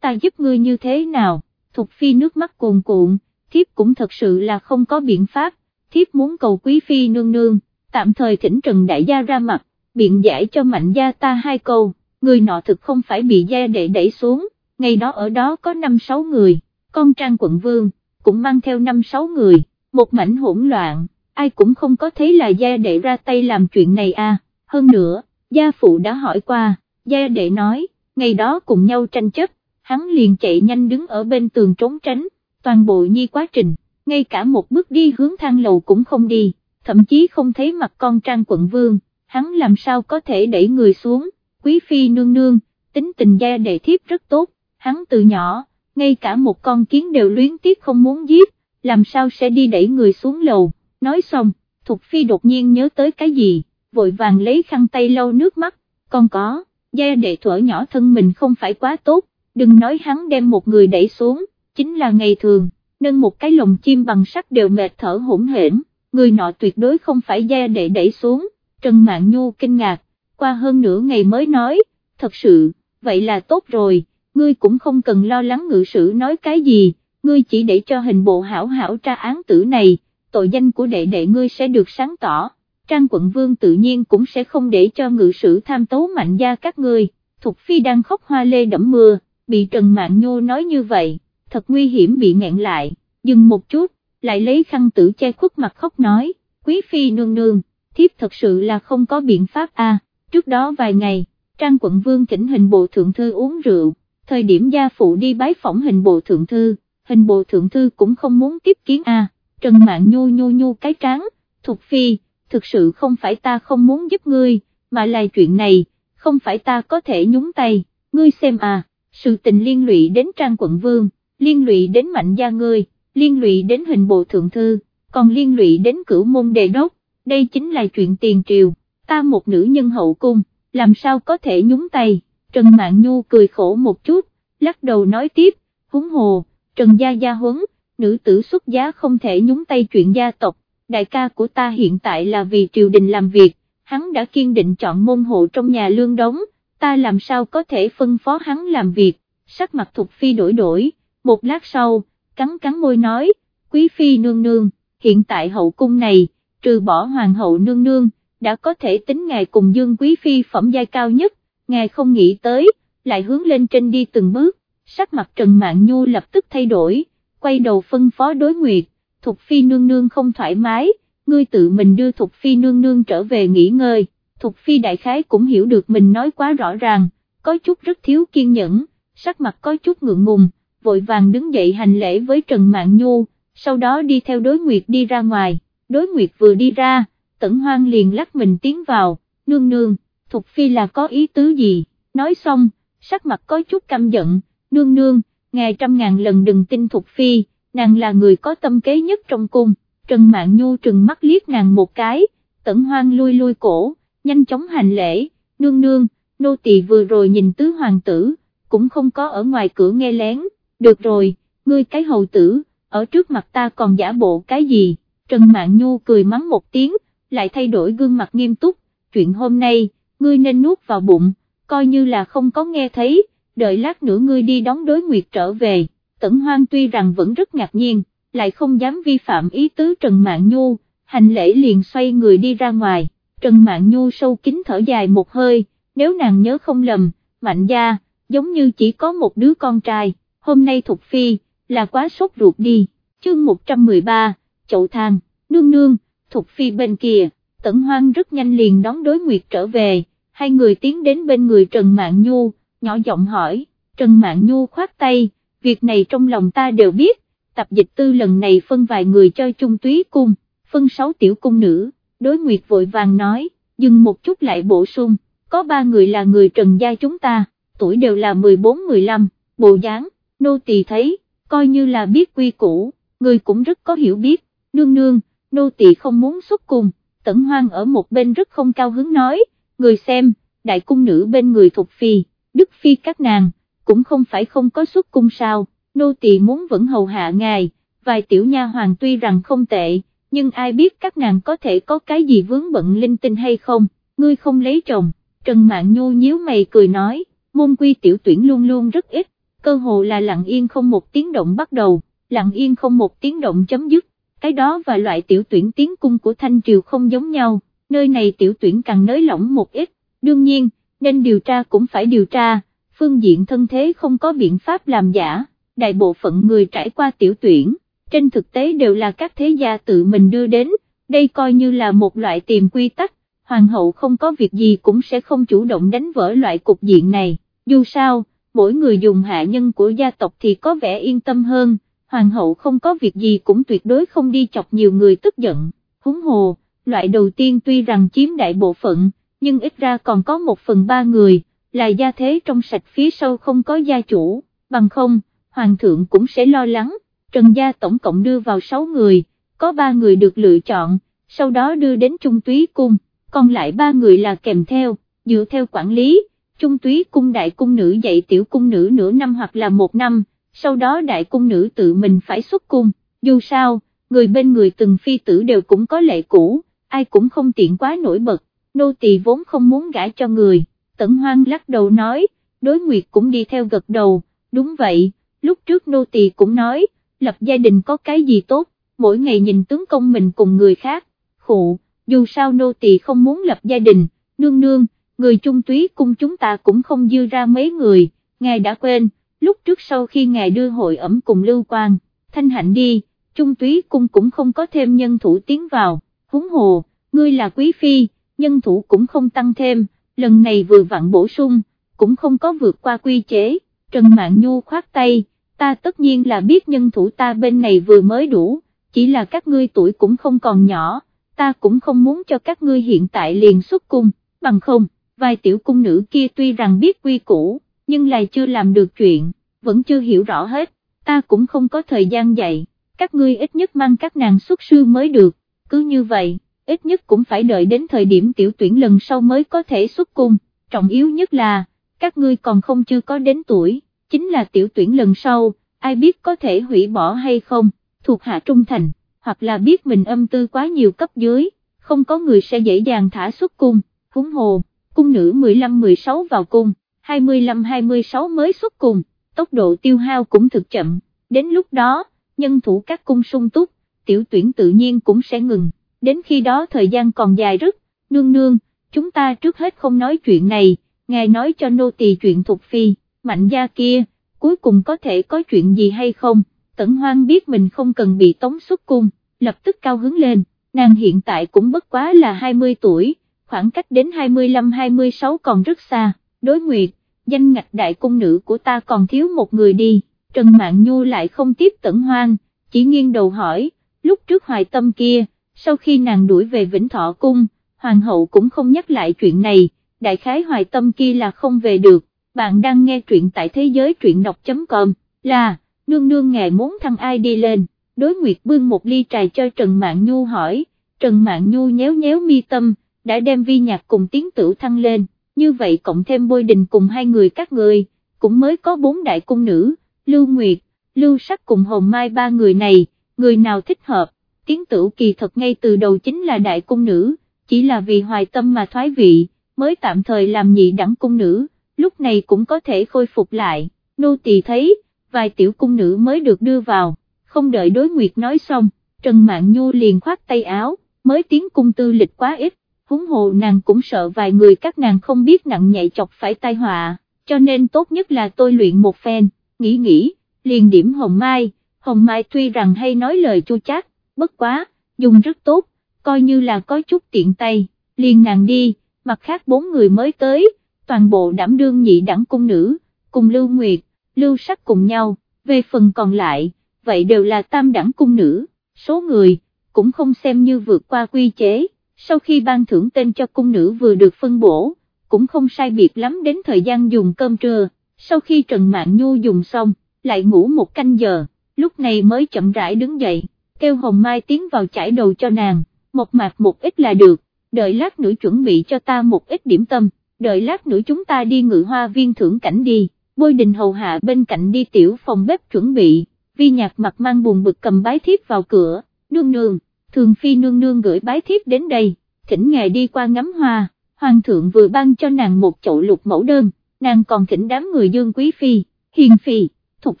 ta giúp ngươi như thế nào, Thục Phi nước mắt cuồn cuộn, thiếp cũng thật sự là không có biện pháp, thiếp muốn cầu Quý Phi nương nương, tạm thời thỉnh Trần Đại Gia ra mặt, biện giải cho mạnh gia ta hai câu, người nọ thực không phải bị gia đệ đẩy xuống, ngày đó ở đó có 5-6 người, con trang quận vương, cũng mang theo 5-6 người, một mảnh hỗn loạn, ai cũng không có thấy là gia đệ ra tay làm chuyện này à, hơn nữa, gia phụ đã hỏi qua, gia đệ nói, ngày đó cùng nhau tranh chấp, hắn liền chạy nhanh đứng ở bên tường trốn tránh, toàn bộ nhi quá trình, ngay cả một bước đi hướng thang lầu cũng không đi, thậm chí không thấy mặt con trang quận vương, hắn làm sao có thể đẩy người xuống, quý phi nương nương, tính tình gia đệ thiếp rất tốt, hắn từ nhỏ, ngay cả một con kiến đều luyến tiếc không muốn giết, làm sao sẽ đi đẩy người xuống lầu, nói xong, Thục Phi đột nhiên nhớ tới cái gì, vội vàng lấy khăn tay lau nước mắt, con có, gia đệ thuở nhỏ thân mình không phải quá tốt, đừng nói hắn đem một người đẩy xuống, chính là ngày thường, nâng một cái lồng chim bằng sắt đều mệt thở hỗn hển, người nọ tuyệt đối không phải gia đệ đẩy xuống, Trần Mạn Nhu kinh ngạc, qua hơn nửa ngày mới nói, thật sự, vậy là tốt rồi, ngươi cũng không cần lo lắng ngự sử nói cái gì, ngươi chỉ để cho hình bộ hảo hảo tra án tử này, tội danh của đệ đệ ngươi sẽ được sáng tỏ, Trang quận vương tự nhiên cũng sẽ không để cho ngự sử tham tấu mạnh gia các ngươi, Thục Phi đang khóc hoa lê đẫm mưa, bị Trần Mạn Nhô nói như vậy, thật nguy hiểm bị nghẹn lại, dừng một chút, lại lấy khăn tử che khuất mặt khóc nói, Quý Phi nương nương, thiếp thật sự là không có biện pháp a. trước đó vài ngày, Trang quận vương thỉnh hình bộ thượng thư uống rượu, thời điểm gia phụ đi bái phỏng hình bộ thượng thư, hình bộ thượng thư cũng không muốn tiếp kiến a. Trần Mạn Nhu nhu nhu cái tráng, Thục Phi, thực sự không phải ta không muốn giúp ngươi, mà là chuyện này, không phải ta có thể nhúng tay, ngươi xem à, sự tình liên lụy đến trang quận vương, liên lụy đến mạnh gia ngươi, liên lụy đến hình bộ thượng thư, còn liên lụy đến cửu môn đề đốc, đây chính là chuyện tiền triều, ta một nữ nhân hậu cung, làm sao có thể nhúng tay, Trần Mạn Nhu cười khổ một chút, lắc đầu nói tiếp, húng hồ, Trần Gia Gia huấn, nữ tử xuất giá không thể nhúng tay chuyện gia tộc, đại ca của ta hiện tại là vì triều đình làm việc, hắn đã kiên định chọn môn hộ trong nhà lương đóng, ta làm sao có thể phân phó hắn làm việc, sắc mặt Thục Phi đổi đổi, một lát sau, cắn cắn môi nói, quý phi nương nương, hiện tại hậu cung này, trừ bỏ hoàng hậu nương nương, đã có thể tính ngài cùng dương quý phi phẩm giai cao nhất, ngài không nghĩ tới, lại hướng lên trên đi từng bước, sắc mặt Trần Mạn Nhu lập tức thay đổi, quay đầu phân phó đối nguyệt, Thục Phi nương nương không thoải mái, ngươi tự mình đưa Thục Phi nương nương trở về nghỉ ngơi, Thục Phi đại khái cũng hiểu được mình nói quá rõ ràng, có chút rất thiếu kiên nhẫn, sắc mặt có chút ngượng ngùng, vội vàng đứng dậy hành lễ với Trần Mạn Nhu, sau đó đi theo đối nguyệt đi ra ngoài, đối nguyệt vừa đi ra, tẩn hoang liền lắc mình tiến vào, nương nương, Thục Phi là có ý tứ gì, nói xong, sắc mặt có chút căm giận, nương nương, ngài trăm ngàn lần đừng tin Thục Phi, nàng là người có tâm kế nhất trong cung, Trần Mạn Nhu trừng mắt liếc nàng một cái, tẩn hoang lui lui cổ, nhanh chóng hành lễ, nương nương, nô tỳ vừa rồi nhìn tứ hoàng tử, cũng không có ở ngoài cửa nghe lén, được rồi, ngươi cái hầu tử, ở trước mặt ta còn giả bộ cái gì, Trần Mạn Nhu cười mắng một tiếng, lại thay đổi gương mặt nghiêm túc, chuyện hôm nay, ngươi nên nuốt vào bụng, coi như là không có nghe thấy, đợi lát nữa ngươi đi đón đối nguyệt trở về. Tẩn Hoang tuy rằng vẫn rất ngạc nhiên, lại không dám vi phạm ý tứ Trần Mạn Nhu, hành lễ liền xoay người đi ra ngoài, Trần Mạn Nhu sâu kín thở dài một hơi, nếu nàng nhớ không lầm, Mạnh gia, giống như chỉ có một đứa con trai, hôm nay Thục Phi, là quá sốt ruột đi, chương 113, chậu thang, nương nương, Thục Phi bên kia, Tẩn Hoang rất nhanh liền đón đối nguyệt trở về, hai người tiến đến bên người Trần Mạn Nhu, nhỏ giọng hỏi, Trần Mạn Nhu khoát tay, việc này trong lòng ta đều biết, tập dịch tư lần này phân vài người cho chung túy cung, phân sáu tiểu cung nữ, đối nguyệt vội vàng nói, dừng một chút lại bổ sung, có ba người là người trần gia chúng ta, tuổi đều là 14-15, bộ dáng, nô tỳ thấy, coi như là biết quy củ, người cũng rất có hiểu biết, nương nương, nô tỳ không muốn xuất cùng tẩn hoang ở một bên rất không cao hứng nói, người xem, đại cung nữ bên người thuộc phi, đức phi các nàng, cũng không phải không có xuất cung sao, nô tỳ muốn vẫn hầu hạ ngài, vài tiểu nha hoàng tuy rằng không tệ, nhưng ai biết các nàng có thể có cái gì vướng bận linh tinh hay không, ngươi không lấy chồng, Trần Mạn Nhu nhíu mày cười nói, môn quy tiểu tuyển luôn luôn rất ít, cơ hồ là lặng yên không một tiếng động bắt đầu, lặng yên không một tiếng động chấm dứt, cái đó và loại tiểu tuyển tiến cung của Thanh Triều không giống nhau, nơi này tiểu tuyển càng nới lỏng một ít, đương nhiên, nên điều tra cũng phải điều tra, phương diện thân thế không có biện pháp làm giả, đại bộ phận người trải qua tiểu tuyển, trên thực tế đều là các thế gia tự mình đưa đến, đây coi như là một loại tìm quy tắc, hoàng hậu không có việc gì cũng sẽ không chủ động đánh vỡ loại cục diện này, dù sao, mỗi người dùng hạ nhân của gia tộc thì có vẻ yên tâm hơn, hoàng hậu không có việc gì cũng tuyệt đối không đi chọc nhiều người tức giận, húng hồ, loại đầu tiên tuy rằng chiếm đại bộ phận, nhưng ít ra còn có một phần ba người, là gia thế trong sạch phía sau không có gia chủ, bằng không, hoàng thượng cũng sẽ lo lắng, trần gia tổng cộng đưa vào 6 người, có 3 người được lựa chọn, sau đó đưa đến trung túy cung, còn lại 3 người là kèm theo, dựa theo quản lý, trung túy cung đại cung nữ dạy tiểu cung nữ nửa năm hoặc là một năm, sau đó đại cung nữ tự mình phải xuất cung, dù sao, người bên người từng phi tử đều cũng có lệ cũ, ai cũng không tiện quá nổi bật, nô tỳ vốn không muốn gả cho người, tẩn hoang lắc đầu nói, đối nguyệt cũng đi theo gật đầu, đúng vậy, lúc trước nô tỳ cũng nói, lập gia đình có cái gì tốt, mỗi ngày nhìn tướng công mình cùng người khác, khụ, dù sao nô tỳ không muốn lập gia đình, nương nương, người trung túy cung chúng ta cũng không dư ra mấy người, ngài đã quên, lúc trước sau khi ngài đưa hội ẩm cùng lưu quan, thanh hạnh đi, trung túy cung cũng không có thêm nhân thủ tiến vào, huống hồ, ngươi là quý phi, nhân thủ cũng không tăng thêm, lần này vừa vặn bổ sung, cũng không có vượt qua quy chế, Trần Mạn Nhu khoát tay, ta tất nhiên là biết nhân thủ ta bên này vừa mới đủ, chỉ là các ngươi tuổi cũng không còn nhỏ, ta cũng không muốn cho các ngươi hiện tại liền xuất cung, bằng không, vài tiểu cung nữ kia tuy rằng biết quy củ, nhưng lại chưa làm được chuyện, vẫn chưa hiểu rõ hết, ta cũng không có thời gian dạy, các ngươi ít nhất mang các nàng xuất sư mới được, cứ như vậy, ít nhất cũng phải đợi đến thời điểm tiểu tuyển lần sau mới có thể xuất cung, trọng yếu nhất là, các ngươi còn không chưa có đến tuổi, chính là tiểu tuyển lần sau, ai biết có thể hủy bỏ hay không, thuộc hạ trung thành, hoặc là biết mình âm tư quá nhiều cấp dưới, không có người sẽ dễ dàng thả xuất cung, húng hồ, cung nữ 15-16 vào cung, 25-26 mới xuất cung, tốc độ tiêu hao cũng thực chậm, đến lúc đó, nhân thủ các cung sung túc, tiểu tuyển tự nhiên cũng sẽ ngừng, đến khi đó thời gian còn dài rất, nương nương, chúng ta trước hết không nói chuyện này, ngài nói cho nô tỳ chuyện thuộc phi, mạnh gia kia, cuối cùng có thể có chuyện gì hay không, tẩn hoang biết mình không cần bị tống xuất cung, lập tức cao hứng lên, nàng hiện tại cũng bất quá là 20 tuổi, khoảng cách đến 25-26 còn rất xa, đối nguyệt, danh ngạch đại cung nữ của ta còn thiếu một người đi, Trần mạng Nhu lại không tiếp tẩn hoang, chỉ nghiêng đầu hỏi, lúc trước hoài tâm kia, sau khi nàng đuổi về Vĩnh Thọ Cung, Hoàng hậu cũng không nhắc lại chuyện này, đại khái hoài tâm kia là không về được, bạn đang nghe truyện tại thế giới truyện đọc.com, là, nương nương ngài muốn thăng ai đi lên, đối nguyệt bưng một ly trà cho Trần Mạn Nhu hỏi, Trần Mạn Nhu nhéo nhéo mi tâm, đã đem vi nhạc cùng tiếng tử thăng lên, như vậy cộng thêm bôi đình cùng hai người các người, cũng mới có bốn đại cung nữ, Lưu Nguyệt, Lưu Sắc cùng Hồng Mai ba người này, người nào thích hợp, tiến tử kỳ thật ngay từ đầu chính là đại cung nữ, chỉ là vì hoài tâm mà thoái vị, mới tạm thời làm nhị đẳng cung nữ, lúc này cũng có thể khôi phục lại, nô tỳ thấy, vài tiểu cung nữ mới được đưa vào, không đợi đối nguyệt nói xong, Trần Mạn Nhu liền khoát tay áo, mới tiến cung tư lịch quá ít, huống hồ nàng cũng sợ vài người các nàng không biết nặng nhạy chọc phải tai họa, cho nên tốt nhất là tôi luyện một phen, nghĩ nghĩ, liền điểm Hồng Mai, Hồng Mai tuy rằng hay nói lời chua chát, bất quá, dùng rất tốt, coi như là có chút tiện tay, liền nàng đi, mặt khác bốn người mới tới, toàn bộ đảm đương nhị đẳng cung nữ, cùng Lưu Nguyệt, Lưu Sắc cùng nhau, về phần còn lại, vậy đều là tam đẳng cung nữ, số người, cũng không xem như vượt qua quy chế, sau khi ban thưởng tên cho cung nữ vừa được phân bổ, cũng không sai biệt lắm đến thời gian dùng cơm trưa, sau khi Trần mạng Nhu dùng xong, lại ngủ một canh giờ, lúc này mới chậm rãi đứng dậy, kêu Hồng Mai tiến vào chải đầu cho nàng, một mặt một ít là được, đợi lát nữa chuẩn bị cho ta một ít điểm tâm, đợi lát nữa chúng ta đi ngự hoa viên thưởng cảnh đi, bôi đình hầu hạ bên cạnh đi tiểu phòng bếp chuẩn bị, vi nhạc mặt mang buồn bực cầm bái thiếp vào cửa, nương nương, thường phi nương nương gửi bái thiếp đến đây, thỉnh ngài đi qua ngắm hoa, hoàng thượng vừa ban cho nàng một chậu lục mẫu đơn, nàng còn thỉnh đám người Dương Quý Phi, Hiền Phi, Thục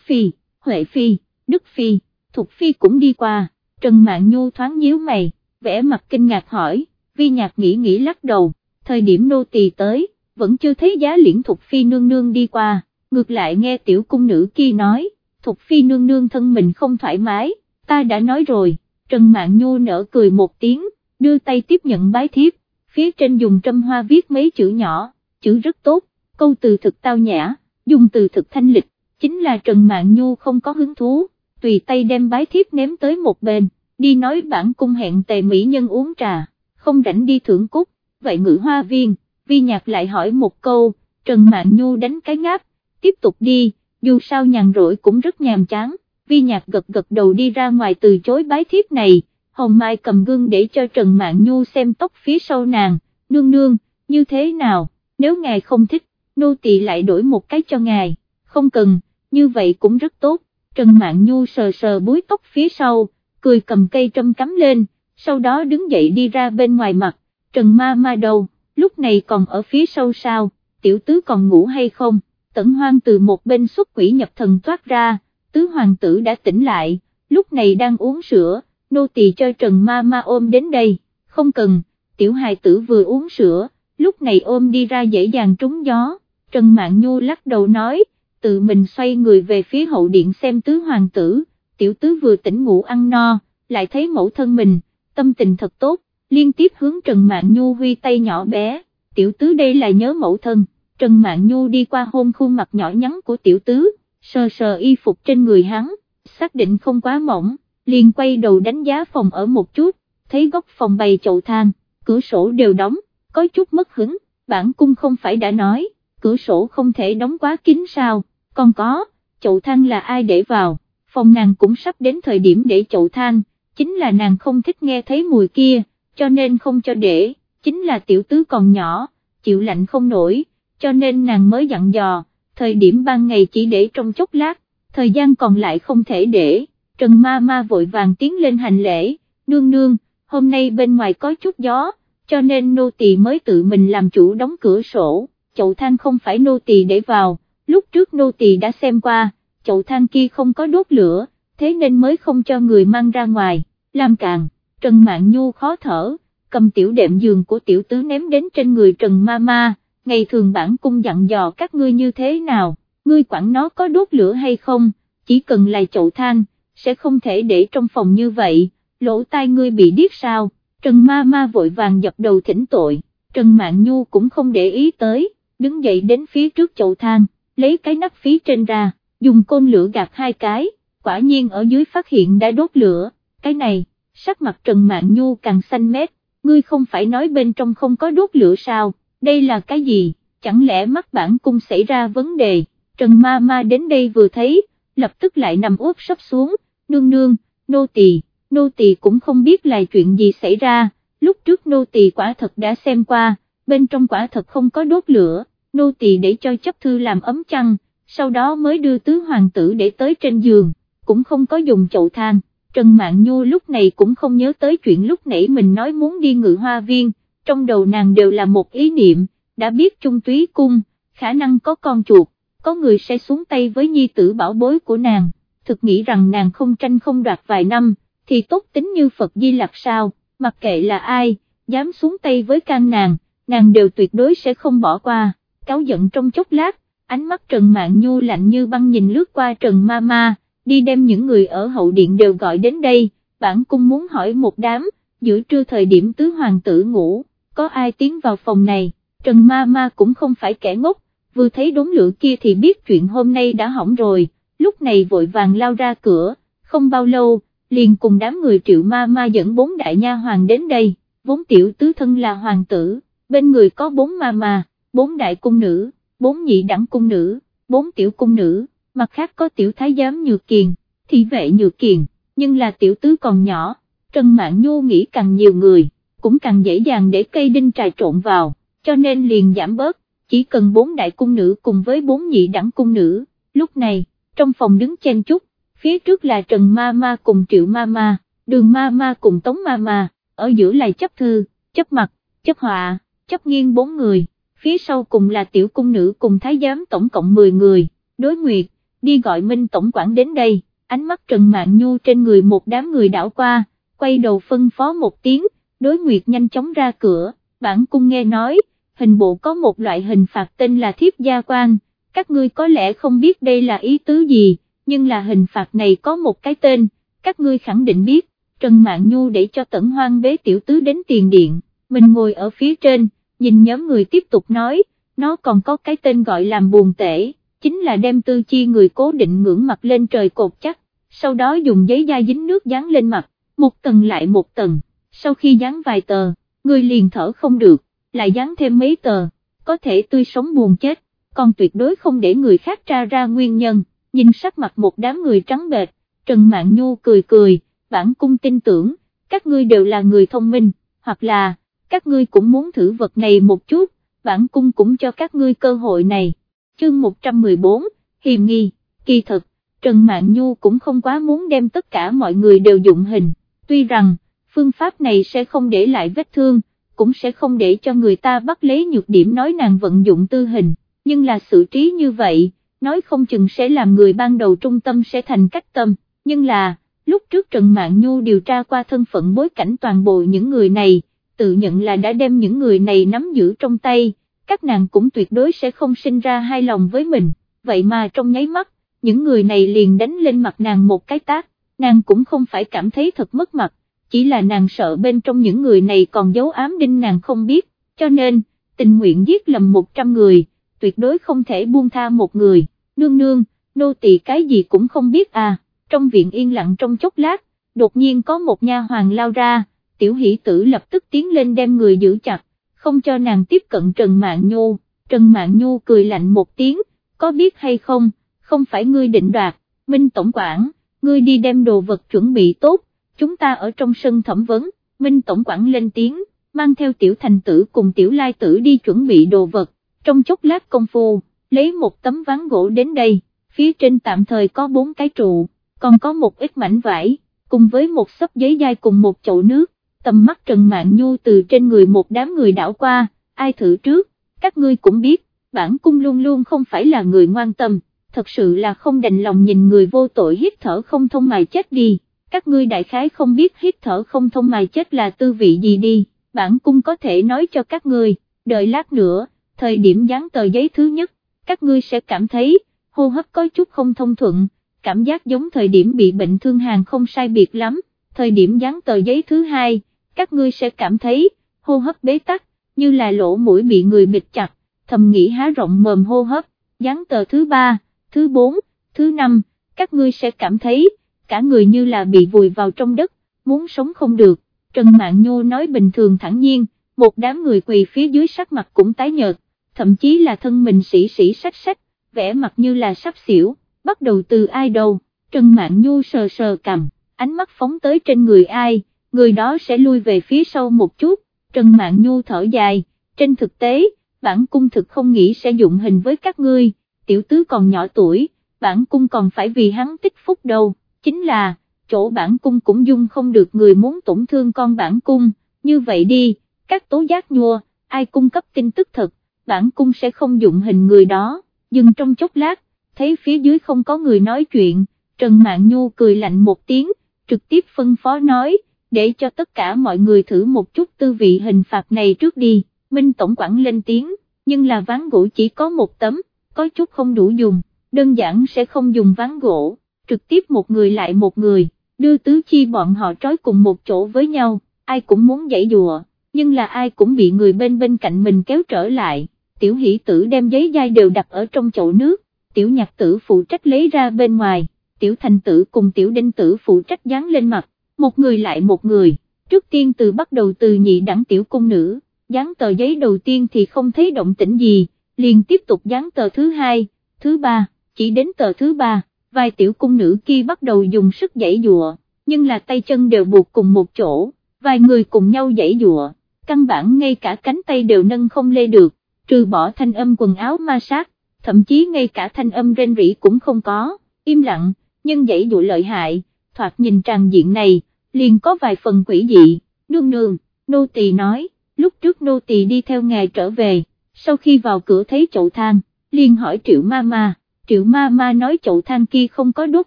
Phi, Huệ Phi, Đức Phi, Thục Phi cũng đi qua, Trần Mạn Nhu thoáng nhíu mày, vẽ mặt kinh ngạc hỏi, vi nhạc nghĩ nghĩ lắc đầu, thời điểm nô tỳ tới, vẫn chưa thấy giá liễn Thục Phi nương nương đi qua, ngược lại nghe tiểu cung nữ kia nói, Thục Phi nương nương thân mình không thoải mái, ta đã nói rồi, Trần Mạn Nhu nở cười một tiếng, đưa tay tiếp nhận bái thiếp, phía trên dùng trâm hoa viết mấy chữ nhỏ, chữ rất tốt, câu từ thực tao nhã, dùng từ thực thanh lịch, chính là Trần Mạn Nhu không có hứng thú, tùy tay đem bái thiếp ném tới một bên, đi nói bản cung hẹn tề mỹ nhân uống trà, không rảnh đi thưởng cúc, vậy ngự hoa viên, vi nhạc lại hỏi một câu, Trần Mạn Nhu đánh cái ngáp, tiếp tục đi, dù sao nhàn rỗi cũng rất nhàm chán, vi nhạc gật gật đầu đi ra ngoài từ chối bái thiếp này, Hồng Mai cầm gương để cho Trần Mạn Nhu xem tóc phía sau nàng, nương nương, như thế nào, nếu ngài không thích, nô tỳ lại đổi một cái cho ngài, không cần, như vậy cũng rất tốt, Trần Mạn Nhu sờ sờ búi tóc phía sau, cười cầm cây trâm cắm lên, sau đó đứng dậy đi ra bên ngoài mặt, Trần Ma Ma đầu, lúc này còn ở phía sau sao, tiểu tứ còn ngủ hay không, tẩn hoang từ một bên xuất quỷ nhập thần thoát ra, tứ hoàng tử đã tỉnh lại, lúc này đang uống sữa, nô tỳ cho Trần Ma Ma ôm đến đây, không cần, tiểu hài tử vừa uống sữa, lúc này ôm đi ra dễ dàng trúng gió, Trần Mạn Nhu lắc đầu nói, tự mình xoay người về phía hậu điện xem tứ hoàng tử, tiểu tứ vừa tỉnh ngủ ăn no, lại thấy mẫu thân mình, tâm tình thật tốt, liên tiếp hướng Trần Mạn Nhu huy tay nhỏ bé, tiểu tứ đây là nhớ mẫu thân, Trần Mạn Nhu đi qua hôn khuôn mặt nhỏ nhắn của tiểu tứ, sờ sờ y phục trên người hắn, xác định không quá mỏng, liền quay đầu đánh giá phòng ở một chút, thấy góc phòng bày chậu than, cửa sổ đều đóng, có chút mất hứng, bản cung không phải đã nói, cửa sổ không thể đóng quá kín sao, còn có, chậu than là ai để vào, phòng nàng cũng sắp đến thời điểm để chậu than, chính là nàng không thích nghe thấy mùi kia, cho nên không cho để, chính là tiểu tứ còn nhỏ, chịu lạnh không nổi, cho nên nàng mới dặn dò, thời điểm ban ngày chỉ để trong chốc lát, thời gian còn lại không thể để, Trần Ma Ma vội vàng tiến lên hành lễ, nương nương, hôm nay bên ngoài có chút gió, cho nên nô tỳ mới tự mình làm chủ đóng cửa sổ, chậu than không phải nô tỳ để vào, lúc trước nô tỳ đã xem qua, chậu than kia không có đốt lửa, thế nên mới không cho người mang ra ngoài, làm càng, Trần Mạn Nhu khó thở, cầm tiểu đệm giường của tiểu tứ ném đến trên người Trần Ma Ma, ngày thường bản cung dặn dò các ngươi như thế nào, ngươi quản nó có đốt lửa hay không, chỉ cần là chậu than, sẽ không thể để trong phòng như vậy, lỗ tai ngươi bị điếc sao, Trần Ma Ma vội vàng dập đầu thỉnh tội, Trần Mạn Nhu cũng không để ý tới, đứng dậy đến phía trước chậu than, lấy cái nắp phía trên ra, dùng côn lửa gạt hai cái, quả nhiên ở dưới phát hiện đã đốt lửa, cái này, sắc mặt Trần Mạn Nhu càng xanh mét, ngươi không phải nói bên trong không có đốt lửa sao, đây là cái gì, chẳng lẽ mắt bản cung xảy ra vấn đề, Trần Ma Ma đến đây vừa thấy, lập tức lại nằm úp sắp xuống, nương nương, nô tỳ, nô tỳ cũng không biết là chuyện gì xảy ra, lúc trước nô tỳ quả thật đã xem qua, bên trong quả thật không có đốt lửa, nô tỳ để cho chấp thư làm ấm chăn, sau đó mới đưa tứ hoàng tử để tới trên giường, cũng không có dùng chậu than. Trần Mạn Nhu lúc này cũng không nhớ tới chuyện lúc nãy mình nói muốn đi ngự hoa viên, trong đầu nàng đều là một ý niệm, đã biết trung túy cung, khả năng có con chuột, có người sẽ xuống tay với nhi tử bảo bối của nàng, thực nghĩ rằng nàng không tranh không đoạt vài năm, thì tốt tính như Phật Di Lặc sao, mặc kệ là ai, dám xuống tay với can nàng, nàng đều tuyệt đối sẽ không bỏ qua, cáo giận trong chốc lát, ánh mắt Trần Mạn Nhu lạnh như băng nhìn lướt qua Trần Ma Ma, đi đem những người ở hậu điện đều gọi đến đây, bản cung muốn hỏi một đám, giữa trưa thời điểm tứ hoàng tử ngủ, có ai tiến vào phòng này, Trần Ma Ma cũng không phải kẻ ngốc, vừa thấy đống lửa kia thì biết chuyện hôm nay đã hỏng rồi, lúc này vội vàng lao ra cửa, không bao lâu, liền cùng đám người triệu ma ma dẫn bốn đại nha hoàng đến đây, vốn tiểu tứ thân là hoàng tử, bên người có bốn ma ma, bốn đại cung nữ, bốn nhị đẳng cung nữ, bốn tiểu cung nữ, mặt khác có tiểu thái giám nhược kiền, thị vệ nhược kiền, nhưng là tiểu tứ còn nhỏ, Trần Mạn Nhu nghĩ càng nhiều người, cũng càng dễ dàng để cây đinh trà trộn vào, cho nên liền giảm bớt, chỉ cần bốn đại cung nữ cùng với bốn nhị đẳng cung nữ, lúc này, trong phòng đứng chen chúc, phía trước là Trần Ma Ma cùng Triệu Ma Ma, Đường Ma Ma cùng Tống Ma Ma, ở giữa là chấp thư, chấp mặt, chấp họa, chấp nghiêng bốn người phía sau cùng là tiểu cung nữ cùng thái giám tổng cộng 10 người, đối nguyệt, đi gọi Minh Tổng quản đến đây, ánh mắt Trần mạng Nhu trên người một đám người đảo qua, quay đầu phân phó một tiếng, đối nguyệt nhanh chóng ra cửa, bản cung nghe nói, hình bộ có một loại hình phạt tên là thiếp gia quan, các ngươi có lẽ không biết đây là ý tứ gì, nhưng là hình phạt này có một cái tên, các ngươi khẳng định biết, Trần mạng Nhu để cho tẩn hoang bế tiểu tứ đến tiền điện, mình ngồi ở phía trên, nhìn nhóm người tiếp tục nói, nó còn có cái tên gọi làm buồn tể, chính là đem tư chi người cố định ngưỡng mặt lên trời cột chắc, sau đó dùng giấy da dính nước dán lên mặt, một tầng lại một tầng, sau khi dán vài tờ, người liền thở không được, lại dán thêm mấy tờ, có thể tươi sống buồn chết, còn tuyệt đối không để người khác tra ra nguyên nhân, nhìn sắc mặt một đám người trắng bệch, Trần Mạn Nhu cười cười, bản cung tin tưởng, các ngươi đều là người thông minh, hoặc là, các ngươi cũng muốn thử vật này một chút, bản cung cũng cho các ngươi cơ hội này. Chương 114, Hiềm nghi, kỳ thực, Trần Mạn Nhu cũng không quá muốn đem tất cả mọi người đều dụng hình, tuy rằng, phương pháp này sẽ không để lại vết thương, cũng sẽ không để cho người ta bắt lấy nhược điểm nói nàng vận dụng tư hình, nhưng là sự trí như vậy, nói không chừng sẽ làm người ban đầu trung tâm sẽ thành cách tâm, nhưng là, lúc trước Trần Mạn Nhu điều tra qua thân phận bối cảnh toàn bộ những người này, tự nhận là đã đem những người này nắm giữ trong tay, các nàng cũng tuyệt đối sẽ không sinh ra hai lòng với mình, vậy mà trong nháy mắt, những người này liền đánh lên mặt nàng một cái tác, nàng cũng không phải cảm thấy thật mất mặt, chỉ là nàng sợ bên trong những người này còn giấu ám đinh nàng không biết, cho nên, tình nguyện giết lầm 100 người, tuyệt đối không thể buông tha một người, nương nương, nô tỳ cái gì cũng không biết à, trong viện yên lặng trong chốc lát, đột nhiên có một nha hoàng lao ra, tiểu hỷ tử lập tức tiến lên đem người giữ chặt, không cho nàng tiếp cận Trần Mạn Nhu, Trần Mạn Nhu cười lạnh một tiếng, có biết hay không, không phải ngươi định đoạt, Minh Tổng quản, ngươi đi đem đồ vật chuẩn bị tốt, chúng ta ở trong sân thẩm vấn, Minh Tổng quản lên tiếng, mang theo tiểu thành tử cùng tiểu lai tử đi chuẩn bị đồ vật, trong chốc lát công phu, lấy một tấm ván gỗ đến đây, phía trên tạm thời có bốn cái trụ, còn có một ít mảnh vải, cùng với một sấp giấy dai cùng một chậu nước, tầm mắt Trần Mạn Nhu từ trên người một đám người đảo qua, ai thử trước, các ngươi cũng biết, bản cung luôn luôn không phải là người ngoan tâm, thật sự là không đành lòng nhìn người vô tội hít thở không thông mài chết đi, các ngươi đại khái không biết hít thở không thông mài chết là tư vị gì đi, bản cung có thể nói cho các ngươi, đợi lát nữa, thời điểm dán tờ giấy thứ nhất, các ngươi sẽ cảm thấy, hô hấp có chút không thông thuận, cảm giác giống thời điểm bị bệnh thương hàng không sai biệt lắm, thời điểm dán tờ giấy thứ hai, các ngươi sẽ cảm thấy, hô hấp bế tắc, như là lỗ mũi bị người bịt chặt, thầm nghĩ há rộng mồm hô hấp, dán tờ thứ ba, thứ bốn, thứ năm, các ngươi sẽ cảm thấy, cả người như là bị vùi vào trong đất, muốn sống không được, Trần Mạn Nhô nói bình thường thẳng nhiên, một đám người quỳ phía dưới sắc mặt cũng tái nhợt, thậm chí là thân mình sĩ sĩ sách sách, vẻ mặt như là sắp xỉu, bắt đầu từ ai đâu, Trần Mạn Nhu sờ sờ cầm, ánh mắt phóng tới trên người ai, người đó sẽ lui về phía sau một chút, Trần Mạn Nhu thở dài, trên thực tế, bản cung thực không nghĩ sẽ dụng hình với các ngươi, tiểu tứ còn nhỏ tuổi, bản cung còn phải vì hắn tích phúc đâu, chính là, chỗ bản cung cũng dung không được người muốn tổn thương con bản cung, như vậy đi, các tố giác nhua, ai cung cấp tin tức thật, bản cung sẽ không dụng hình người đó, dừng trong chốc lát, thấy phía dưới không có người nói chuyện, Trần Mạn Nhu cười lạnh một tiếng, trực tiếp phân phó nói, để cho tất cả mọi người thử một chút tư vị hình phạt này trước đi, Minh Tổng quản lên tiếng, nhưng là ván gỗ chỉ có một tấm, có chút không đủ dùng, đơn giản sẽ không dùng ván gỗ, trực tiếp một người lại một người, đưa tứ chi bọn họ trói cùng một chỗ với nhau, ai cũng muốn dãy dùa, nhưng là ai cũng bị người bên bên cạnh mình kéo trở lại, tiểu hỷ tử đem giấy dai đều đặt ở trong chậu nước, tiểu nhạc tử phụ trách lấy ra bên ngoài, tiểu thành tử cùng tiểu đinh tử phụ trách dán lên mặt, một người lại một người, trước tiên từ bắt đầu từ nhị đẳng tiểu cung nữ, dán tờ giấy đầu tiên thì không thấy động tĩnh gì, liền tiếp tục dán tờ thứ hai, thứ ba, chỉ đến tờ thứ ba, vài tiểu cung nữ kia bắt đầu dùng sức dãy dụa, nhưng là tay chân đều buộc cùng một chỗ, vài người cùng nhau dãy dụa, căn bản ngay cả cánh tay đều nâng không lê được, trừ bỏ thanh âm quần áo ma sát, thậm chí ngay cả thanh âm rên rỉ cũng không có, im lặng, nhưng dãy dụa lợi hại, thoạt nhìn tràn diện này, liền có vài phần quỷ dị, nương nương, nô tỳ nói, lúc trước nô tỳ đi theo ngài trở về, sau khi vào cửa thấy chậu than, liền hỏi triệu ma ma, triệu ma ma nói chậu than kia không có đốt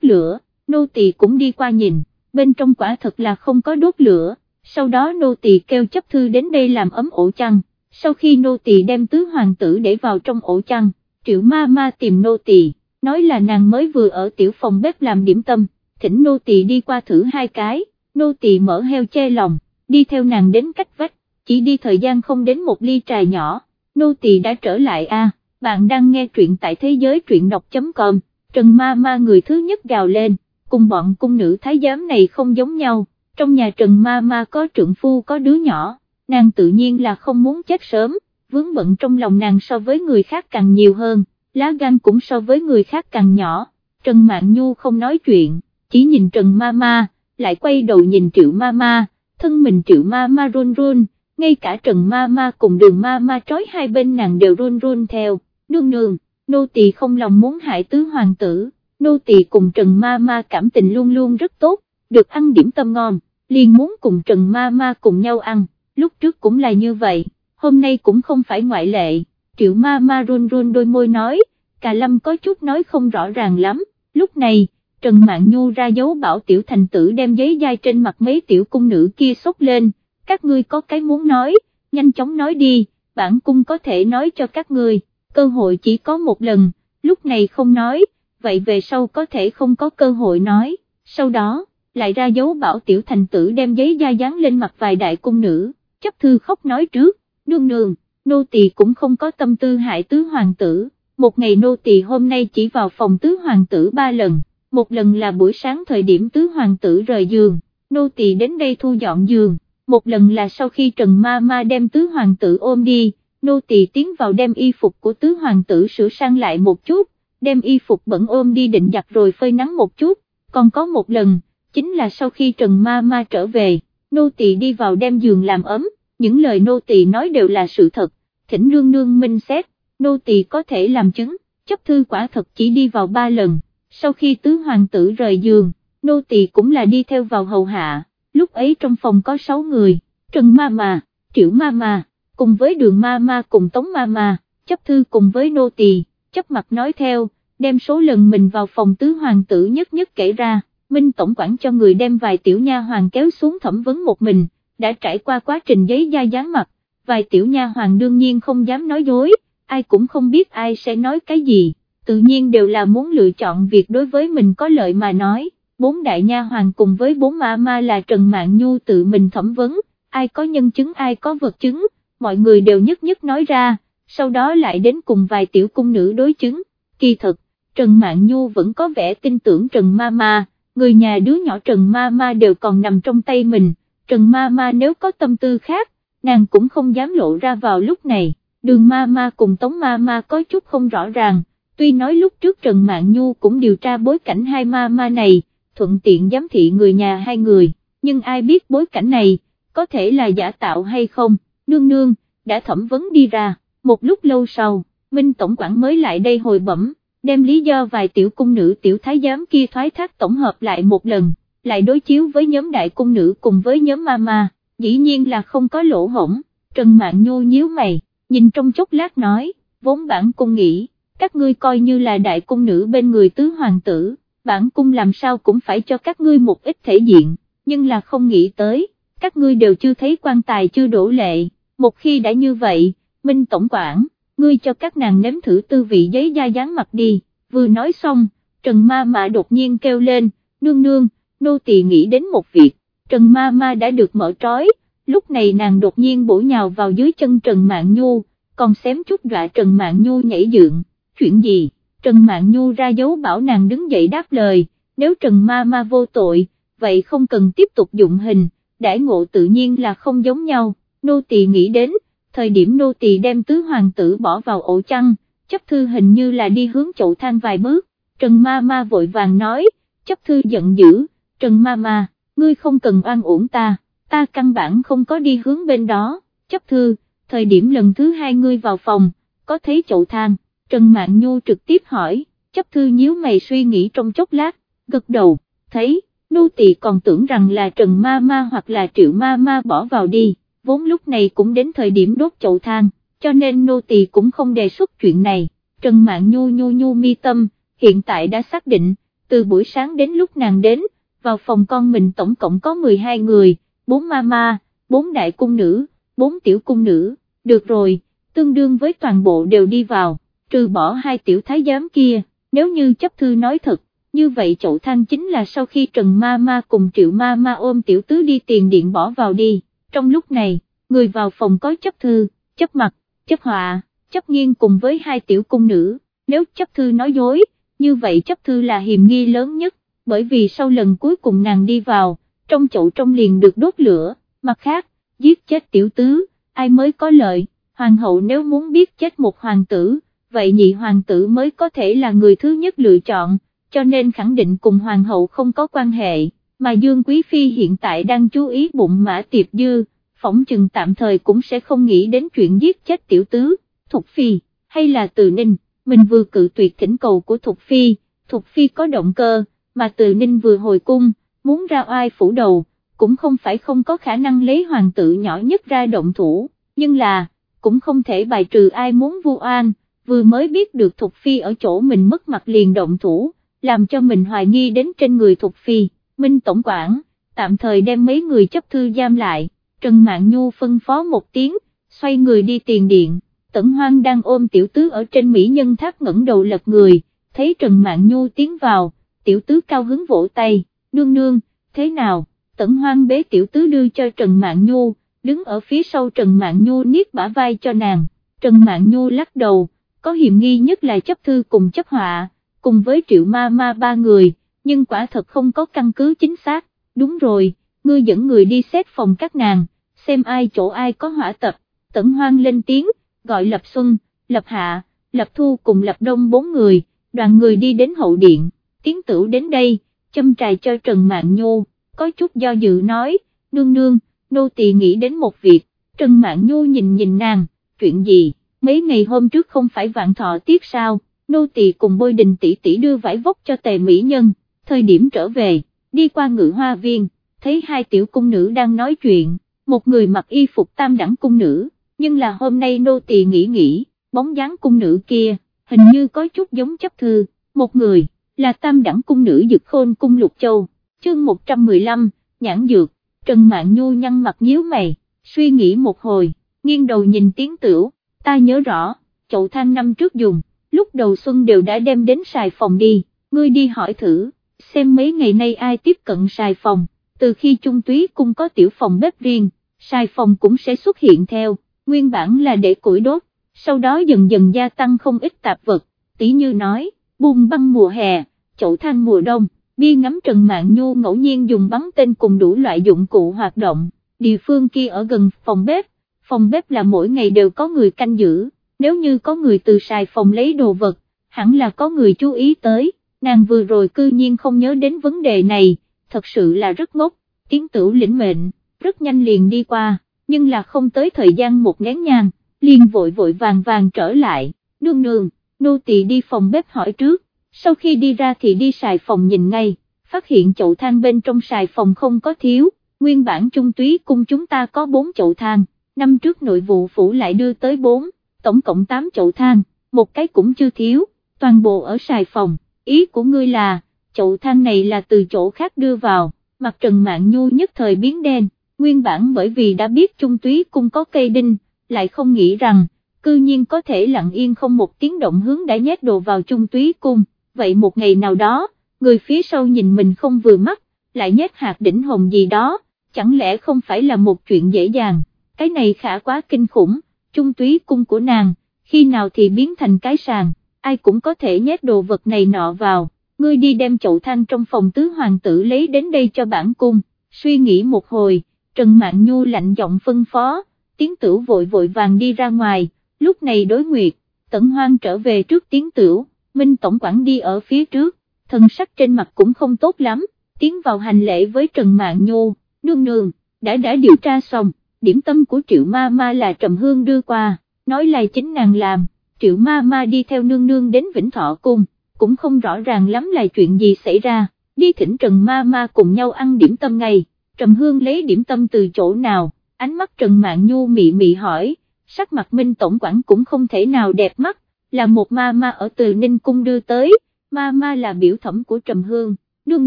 lửa, nô tỳ cũng đi qua nhìn, bên trong quả thật là không có đốt lửa, sau đó nô tỳ kêu chấp thư đến đây làm ấm ổ chăn, sau khi nô tỳ đem tứ hoàng tử để vào trong ổ chăn, triệu ma ma tìm nô tỳ, nói là nàng mới vừa ở tiểu phòng bếp làm điểm tâm, thỉnh nô tỳ đi qua thử hai cái, nô tỳ mở heo che lòng, đi theo nàng đến cách vách, chỉ đi thời gian không đến một ly trà nhỏ, nô tỳ đã trở lại a. bạn đang nghe truyện tại thế giới truyện đọc.com, Trần Ma Ma người thứ nhất gào lên, cùng bọn cung nữ thái giám này không giống nhau, trong nhà Trần Ma Ma có trượng phu có đứa nhỏ, nàng tự nhiên là không muốn chết sớm, vướng bận trong lòng nàng so với người khác càng nhiều hơn, lá gan cũng so với người khác càng nhỏ, Trần Mạn Nhu không nói chuyện, chỉ nhìn Trần Ma Ma, lại quay đầu nhìn Triệu Ma Ma, thân mình Triệu Ma Ma run run, ngay cả Trần Ma Ma cùng đường Ma Ma trói hai bên nàng đều run run theo, nương nương, nô tỳ không lòng muốn hại tứ hoàng tử, nô tỳ cùng Trần Ma Ma cảm tình luôn luôn rất tốt, được ăn điểm tâm ngon, liền muốn cùng Trần Ma Ma cùng nhau ăn, lúc trước cũng là như vậy, hôm nay cũng không phải ngoại lệ, Triệu Ma Ma run run đôi môi nói, Cà Lâm có chút nói không rõ ràng lắm, lúc này, Trần Mạn Nhu ra dấu bảo tiểu thành tử đem giấy dai trên mặt mấy tiểu cung nữ kia sốt lên, các ngươi có cái muốn nói, nhanh chóng nói đi, bản cung có thể nói cho các ngươi, cơ hội chỉ có một lần, lúc này không nói, vậy về sau có thể không có cơ hội nói, sau đó, lại ra dấu bảo tiểu thành tử đem giấy da dán lên mặt vài đại cung nữ, chấp thư khóc nói trước, nương nương, nô tỳ cũng không có tâm tư hại tứ hoàng tử, một ngày nô tỳ hôm nay chỉ vào phòng tứ hoàng tử ba lần, một lần là buổi sáng thời điểm tứ hoàng tử rời giường, nô tỳ đến đây thu dọn giường, một lần là sau khi Trần Ma Ma đem tứ hoàng tử ôm đi, nô tỳ tiến vào đem y phục của tứ hoàng tử sửa sang lại một chút, đem y phục bẩn ôm đi định giặt rồi phơi nắng một chút, còn có một lần, chính là sau khi Trần Ma Ma trở về, nô tỳ đi vào đem giường làm ấm, những lời nô tỳ nói đều là sự thật, thỉnh nương nương minh xét, nô tỳ có thể làm chứng, chấp thư quả thật chỉ đi vào ba lần, sau khi tứ hoàng tử rời giường, nô tỳ cũng là đi theo vào hầu hạ, lúc ấy trong phòng có 6 người, Trần Ma Ma, Triệu Ma Ma, cùng với Đường Ma Ma cùng Tống Ma Ma, chấp thư cùng với nô tỳ, chấp mặt nói theo, đem số lần mình vào phòng tứ hoàng tử nhất nhất kể ra, Minh Tổng quản cho người đem vài tiểu nha hoàng kéo xuống thẩm vấn một mình, đã trải qua quá trình giấy da dán mặt, vài tiểu nha hoàng đương nhiên không dám nói dối, ai cũng không biết ai sẽ nói cái gì, tự nhiên đều là muốn lựa chọn việc đối với mình có lợi mà nói, bốn đại nha hoàng cùng với bốn ma ma là Trần Mạn Nhu tự mình thẩm vấn, ai có nhân chứng ai có vật chứng, mọi người đều nhất nhất nói ra, sau đó lại đến cùng vài tiểu cung nữ đối chứng, kỳ thực, Trần Mạn Nhu vẫn có vẻ tin tưởng Trần Ma Ma, người nhà đứa nhỏ Trần Ma Ma đều còn nằm trong tay mình, Trần Ma Ma nếu có tâm tư khác, nàng cũng không dám lộ ra vào lúc này, đường Ma Ma cùng Tống Ma Ma có chút không rõ ràng, tuy nói lúc trước Trần Mạn Nhu cũng điều tra bối cảnh hai Ma Ma này, thuận tiện giám thị người nhà hai người, nhưng ai biết bối cảnh này, có thể là giả tạo hay không, nương nương, đã thẩm vấn đi ra, một lúc lâu sau, Minh Tổng quản mới lại đây hồi bẩm, đem lý do vài tiểu cung nữ tiểu thái giám kia thoái thác tổng hợp lại một lần, lại đối chiếu với nhóm đại cung nữ cùng với nhóm ma ma, dĩ nhiên là không có lỗ hổng, Trần Mạn Nhu nhíu mày, nhìn trong chốc lát nói, vốn bản cung nghĩ, các ngươi coi như là đại cung nữ bên người tứ hoàng tử, bản cung làm sao cũng phải cho các ngươi một ít thể diện, nhưng là không nghĩ tới, các ngươi đều chưa thấy quan tài chưa đổ lệ, một khi đã như vậy, Minh Tổng quản, ngươi cho các nàng nếm thử tư vị giấy da dán mặt đi, vừa nói xong, Trần Ma ma đột nhiên kêu lên, nương nương, nô tỳ nghĩ đến một việc, Trần Ma Ma đã được mở trói, lúc này nàng đột nhiên bổ nhào vào dưới chân Trần mạng Nhu, còn xém chút dọa Trần mạng Nhu nhảy dựng, chuyện gì? Trần Mạn Nhu ra dấu bảo nàng đứng dậy đáp lời, nếu Trần Ma Ma vô tội, vậy không cần tiếp tục dụng hình, đãi ngộ tự nhiên là không giống nhau, nô tỳ nghĩ đến, thời điểm nô tỳ đem tứ hoàng tử bỏ vào ổ chăn, chấp thư hình như là đi hướng chậu than vài bước, Trần Ma Ma vội vàng nói, chấp thư giận dữ, Trần Ma Ma, ngươi không cần oan uổng ta, ta căn bản không có đi hướng bên đó, chấp thư, thời điểm lần thứ hai ngươi vào phòng, có thấy chậu than, Trần Mạn Nhu trực tiếp hỏi, chấp thư nhíu mày suy nghĩ trong chốc lát, gật đầu, thấy, nô tỳ còn tưởng rằng là Trần Ma Ma hoặc là Triệu Ma Ma bỏ vào đi, vốn lúc này cũng đến thời điểm đốt chậu than, cho nên nô tỳ cũng không đề xuất chuyện này, Trần Mạn Nhu nhu nhu mi tâm, hiện tại đã xác định, từ buổi sáng đến lúc nàng đến, vào phòng con mình tổng cộng có 12 người, 4 mama, 4 đại cung nữ, 4 tiểu cung nữ, được rồi, tương đương với toàn bộ đều đi vào, trừ bỏ hai tiểu thái giám kia, nếu như chấp thư nói thật, như vậy chậu than chính là sau khi Trần Ma Ma cùng Triệu Ma Ma ôm tiểu tứ đi tiền điện bỏ vào đi, trong lúc này, người vào phòng có chấp thư, chấp mặt, chấp họa, chấp nghiêng cùng với hai tiểu cung nữ, nếu chấp thư nói dối, như vậy chấp thư là hiểm nghi lớn nhất, bởi vì sau lần cuối cùng nàng đi vào, trong chậu trong liền được đốt lửa, mặt khác, giết chết tiểu tứ, ai mới có lợi, hoàng hậu nếu muốn biết chết một hoàng tử, vậy nhị hoàng tử mới có thể là người thứ nhất lựa chọn, cho nên khẳng định cùng hoàng hậu không có quan hệ, mà Dương Quý Phi hiện tại đang chú ý bụng mã tiệp dư, phỏng chừng tạm thời cũng sẽ không nghĩ đến chuyện giết chết tiểu tứ, Thục Phi, hay là Từ Ninh, mình vừa cự tuyệt thỉnh cầu của Thục Phi, Thục Phi có động cơ, mà Từ Ninh vừa hồi cung, muốn ra oai phủ đầu, cũng không phải không có khả năng lấy hoàng tử nhỏ nhất ra động thủ, nhưng là, cũng không thể bài trừ ai muốn vu oan, vừa mới biết được Thục Phi ở chỗ mình mất mặt liền động thủ, làm cho mình hoài nghi đến trên người Thục Phi, Minh Tổng quản, tạm thời đem mấy người chấp thư giam lại, Trần Mạn Nhu phân phó một tiếng, xoay người đi tiền điện, Tẩn Hoang đang ôm tiểu tứ ở trên Mỹ Nhân Tháp ngẩng đầu lật người, thấy Trần Mạn Nhu tiến vào, tiểu tứ cao hứng vỗ tay, nương nương, thế nào, Tẩn Hoang bế tiểu tứ đưa cho Trần Mạn Nhu, đứng ở phía sau Trần Mạn Nhu niết bả vai cho nàng, Trần Mạn Nhu lắc đầu, có hiểm nghi nhất là chấp thư cùng chấp họa, cùng với triệu ma ma ba người, nhưng quả thật không có căn cứ chính xác, đúng rồi, ngươi dẫn người đi xét phòng các nàng, xem ai chỗ ai có hỏa tập, tẩn hoang lên tiếng, gọi Lập Xuân, Lập Hạ, Lập Thu cùng Lập Đông bốn người, đoàn người đi đến hậu điện, tiến tửu đến đây, châm trài cho Trần mạng Nhô, có chút do dự nói, nương nương, nô tỳ nghĩ đến một việc, Trần mạng Nhô nhìn nhìn nàng, chuyện gì, mấy ngày hôm trước không phải vạn thọ tiết sao, nô tỳ cùng bôi đình tỷ tỷ đưa vải vóc cho tề mỹ nhân, thời điểm trở về, đi qua ngự hoa viên, thấy hai tiểu cung nữ đang nói chuyện, một người mặc y phục tam đẳng cung nữ, nhưng là hôm nay nô tỳ nghĩ nghĩ, bóng dáng cung nữ kia, hình như có chút giống chấp thư, một người, là tam đẳng cung nữ dực khôn cung lục châu, chương 115, nhãn dược, Trần Mạn Nhu nhăn mặt nhíu mày, suy nghĩ một hồi, nghiêng đầu nhìn tiếng tửu, ta nhớ rõ, chậu than năm trước dùng, lúc đầu xuân đều đã đem đến xài phòng đi, ngươi đi hỏi thử, xem mấy ngày nay ai tiếp cận xài phòng, từ khi trung túy cung có tiểu phòng bếp riêng, xài phòng cũng sẽ xuất hiện theo, nguyên bản là để củi đốt, sau đó dần dần gia tăng không ít tạp vật, tỷ như nói, bùng băng mùa hè, chậu than mùa đông, bi ngắm Trần mạng Nhu ngẫu nhiên dùng bắn tên cùng đủ loại dụng cụ hoạt động, địa phương kia ở gần phòng bếp, phòng bếp là mỗi ngày đều có người canh giữ, nếu như có người từ xài phòng lấy đồ vật, hẳn là có người chú ý tới, nàng vừa rồi cư nhiên không nhớ đến vấn đề này, thật sự là rất ngốc, tiếng tửu lĩnh mệnh, rất nhanh liền đi qua, nhưng là không tới thời gian một nén nhang, liền vội vội vàng vàng trở lại, nương nương, nô tỳ đi phòng bếp hỏi trước, sau khi đi ra thì đi xài phòng nhìn ngay, phát hiện chậu than bên trong xài phòng không có thiếu, nguyên bản trung túy cung chúng ta có bốn chậu than, năm trước nội vụ phủ lại đưa tới 4, tổng cộng 8 chậu than, một cái cũng chưa thiếu, toàn bộ ở xài phòng, ý của ngươi là, chậu than này là từ chỗ khác đưa vào, mặt Trần mạng Nhu nhất thời biến đen, nguyên bản bởi vì đã biết trung túy cung có cây đinh, lại không nghĩ rằng, cư nhiên có thể lặng yên không một tiếng động hướng đã nhét đồ vào trung túy cung, vậy một ngày nào đó, người phía sau nhìn mình không vừa mắt, lại nhét hạt đỉnh hồng gì đó, chẳng lẽ không phải là một chuyện dễ dàng, cái này khả quá kinh khủng, trung túy cung của nàng, khi nào thì biến thành cái sàn, ai cũng có thể nhét đồ vật này nọ vào, ngươi đi đem chậu than trong phòng tứ hoàng tử lấy đến đây cho bản cung, suy nghĩ một hồi, Trần Mạn Nhu lạnh giọng phân phó, tiến tử vội vội vàng đi ra ngoài, lúc này đối nguyệt, tận hoang trở về trước tiến tử, Minh Tổng quản đi ở phía trước, thần sắc trên mặt cũng không tốt lắm, tiến vào hành lễ với Trần Mạn Nhu, nương nương, đã đã điều tra xong, điểm tâm của Triệu Ma Ma là Trầm Hương đưa qua, nói là chính nàng làm, Triệu Ma Ma đi theo nương nương đến Vĩnh Thọ Cung, cũng không rõ ràng lắm là chuyện gì xảy ra, đi thỉnh Trần Ma Ma cùng nhau ăn điểm tâm ngay. Trầm Hương lấy điểm tâm từ chỗ nào, ánh mắt Trần mạng Nhu mị mị hỏi, sắc mặt Minh Tổng quản cũng không thể nào đẹp mắt, là một ma ma ở từ Ninh Cung đưa tới, ma ma là biểu thẩm của Trầm Hương, nương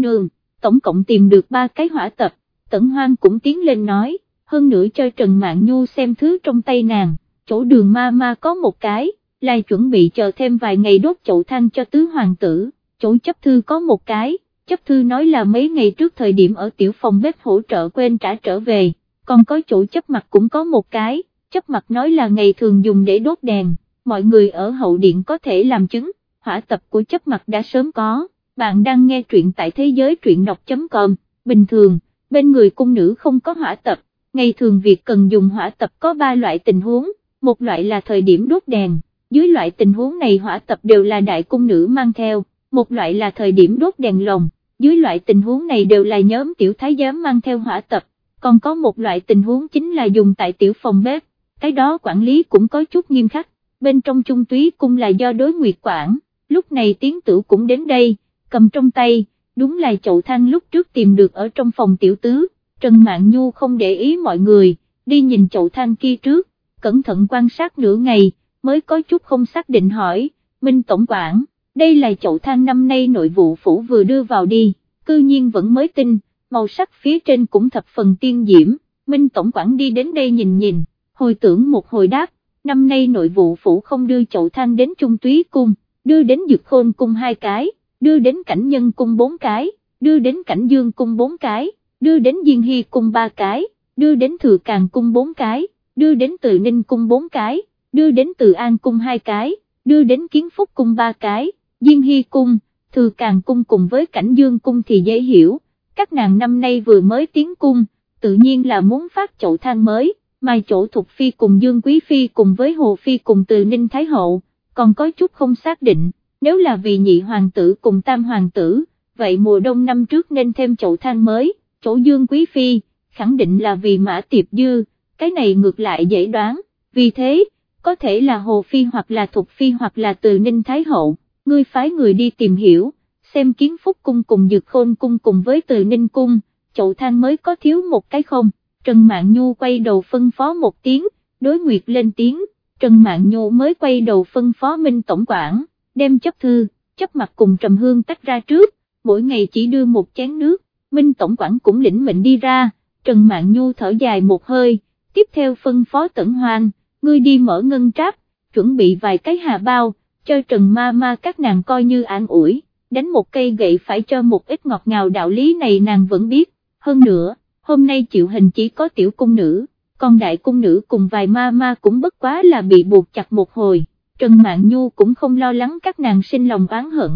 nương, tổng cộng tìm được ba cái hỏa tập, Tẩn Hoang cũng tiến lên nói, hơn nữa cho Trần Mạn Nhu xem thứ trong tay nàng, chỗ đường ma ma có một cái, lại chuẩn bị chờ thêm vài ngày đốt chậu than cho tứ hoàng tử, chỗ chấp thư có một cái, chấp thư nói là mấy ngày trước thời điểm ở tiểu phòng bếp hỗ trợ quên trả trở về, còn có chỗ chấp mặt cũng có một cái, chấp mặt nói là ngày thường dùng để đốt đèn, mọi người ở hậu điện có thể làm chứng, hỏa tập của chấp mặt đã sớm có, bạn đang nghe truyện tại thế giới truyện đọc.com, bình thường, bên người cung nữ không có hỏa tập, ngày thường việc cần dùng hỏa tập có 3 loại tình huống, một loại là thời điểm đốt đèn, dưới loại tình huống này hỏa tập đều là đại cung nữ mang theo, một loại là thời điểm đốt đèn lồng, dưới loại tình huống này đều là nhóm tiểu thái giám mang theo hỏa tập, còn có một loại tình huống chính là dùng tại tiểu phòng bếp, cái đó quản lý cũng có chút nghiêm khắc, bên trong trung túy cung là do đối nguyệt quản, lúc này tiến tử cũng đến đây, cầm trong tay, đúng là chậu than lúc trước tìm được ở trong phòng tiểu tứ, Trần Mạn Nhu không để ý mọi người, đi nhìn chậu than kia trước, cẩn thận quan sát nửa ngày, mới có chút không xác định hỏi, Minh Tổng quản, đây là chậu than năm nay nội vụ phủ vừa đưa vào đi, cư nhiên vẫn mới tin, màu sắc phía trên cũng thập phần tiên diễm, Minh Tổng quản đi đến đây nhìn nhìn, hồi tưởng một hồi đáp, năm nay nội vụ phủ không đưa chậu than đến Trung Túy Cung, đưa đến Dược Khôn Cung hai cái, đưa đến Cảnh Nhân Cung bốn cái, đưa đến Cảnh Dương Cung bốn cái, đưa đến Diên Hy Cung ba cái, đưa đến Thừa Càng Cung bốn cái, đưa đến Từ Ninh Cung bốn cái, đưa đến Từ An Cung hai cái, đưa đến Kiến Phúc Cung ba cái, Diên Hy Cung, Thừa Càng Cung cùng với Cảnh Dương Cung thì dễ hiểu, các nàng năm nay vừa mới tiến cung, tự nhiên là muốn phát chậu than mới, mai chỗ Thục Phi cùng Dương Quý Phi cùng với Hồ Phi cùng từ Ninh Thái Hậu, còn có chút không xác định, nếu là vì nhị hoàng tử cùng tam hoàng tử, vậy mùa đông năm trước nên thêm chậu than mới, chỗ Dương Quý Phi, khẳng định là vì Mã Tiệp Dư, cái này ngược lại dễ đoán, vì thế, có thể là Hồ Phi hoặc là Thục Phi hoặc là từ Ninh Thái Hậu, ngươi phái người đi tìm hiểu, xem kiến phúc cung cùng dược khôn cung cùng với từ Ninh Cung, chậu than mới có thiếu một cái không, Trần Mạn Nhu quay đầu phân phó một tiếng, đối nguyệt lên tiếng, Trần Mạn Nhu mới quay đầu phân phó Minh Tổng quản, đem chấp thư, chấp mặt cùng Trầm Hương tách ra trước, mỗi ngày chỉ đưa một chén nước, Minh Tổng quản cũng lĩnh mệnh đi ra, Trần Mạn Nhu thở dài một hơi, tiếp theo phân phó Tẩn Hoan ngươi đi mở ngân tráp, chuẩn bị vài cái hà bao, cho Trần Ma Ma các nàng coi như an ủi, đánh một cây gậy phải cho một ít ngọt ngào đạo lý này nàng vẫn biết, hơn nữa, hôm nay chịu hình chỉ có tiểu cung nữ, còn đại cung nữ cùng vài ma ma cũng bất quá là bị buộc chặt một hồi, Trần Mạn Nhu cũng không lo lắng các nàng sinh lòng oán hận,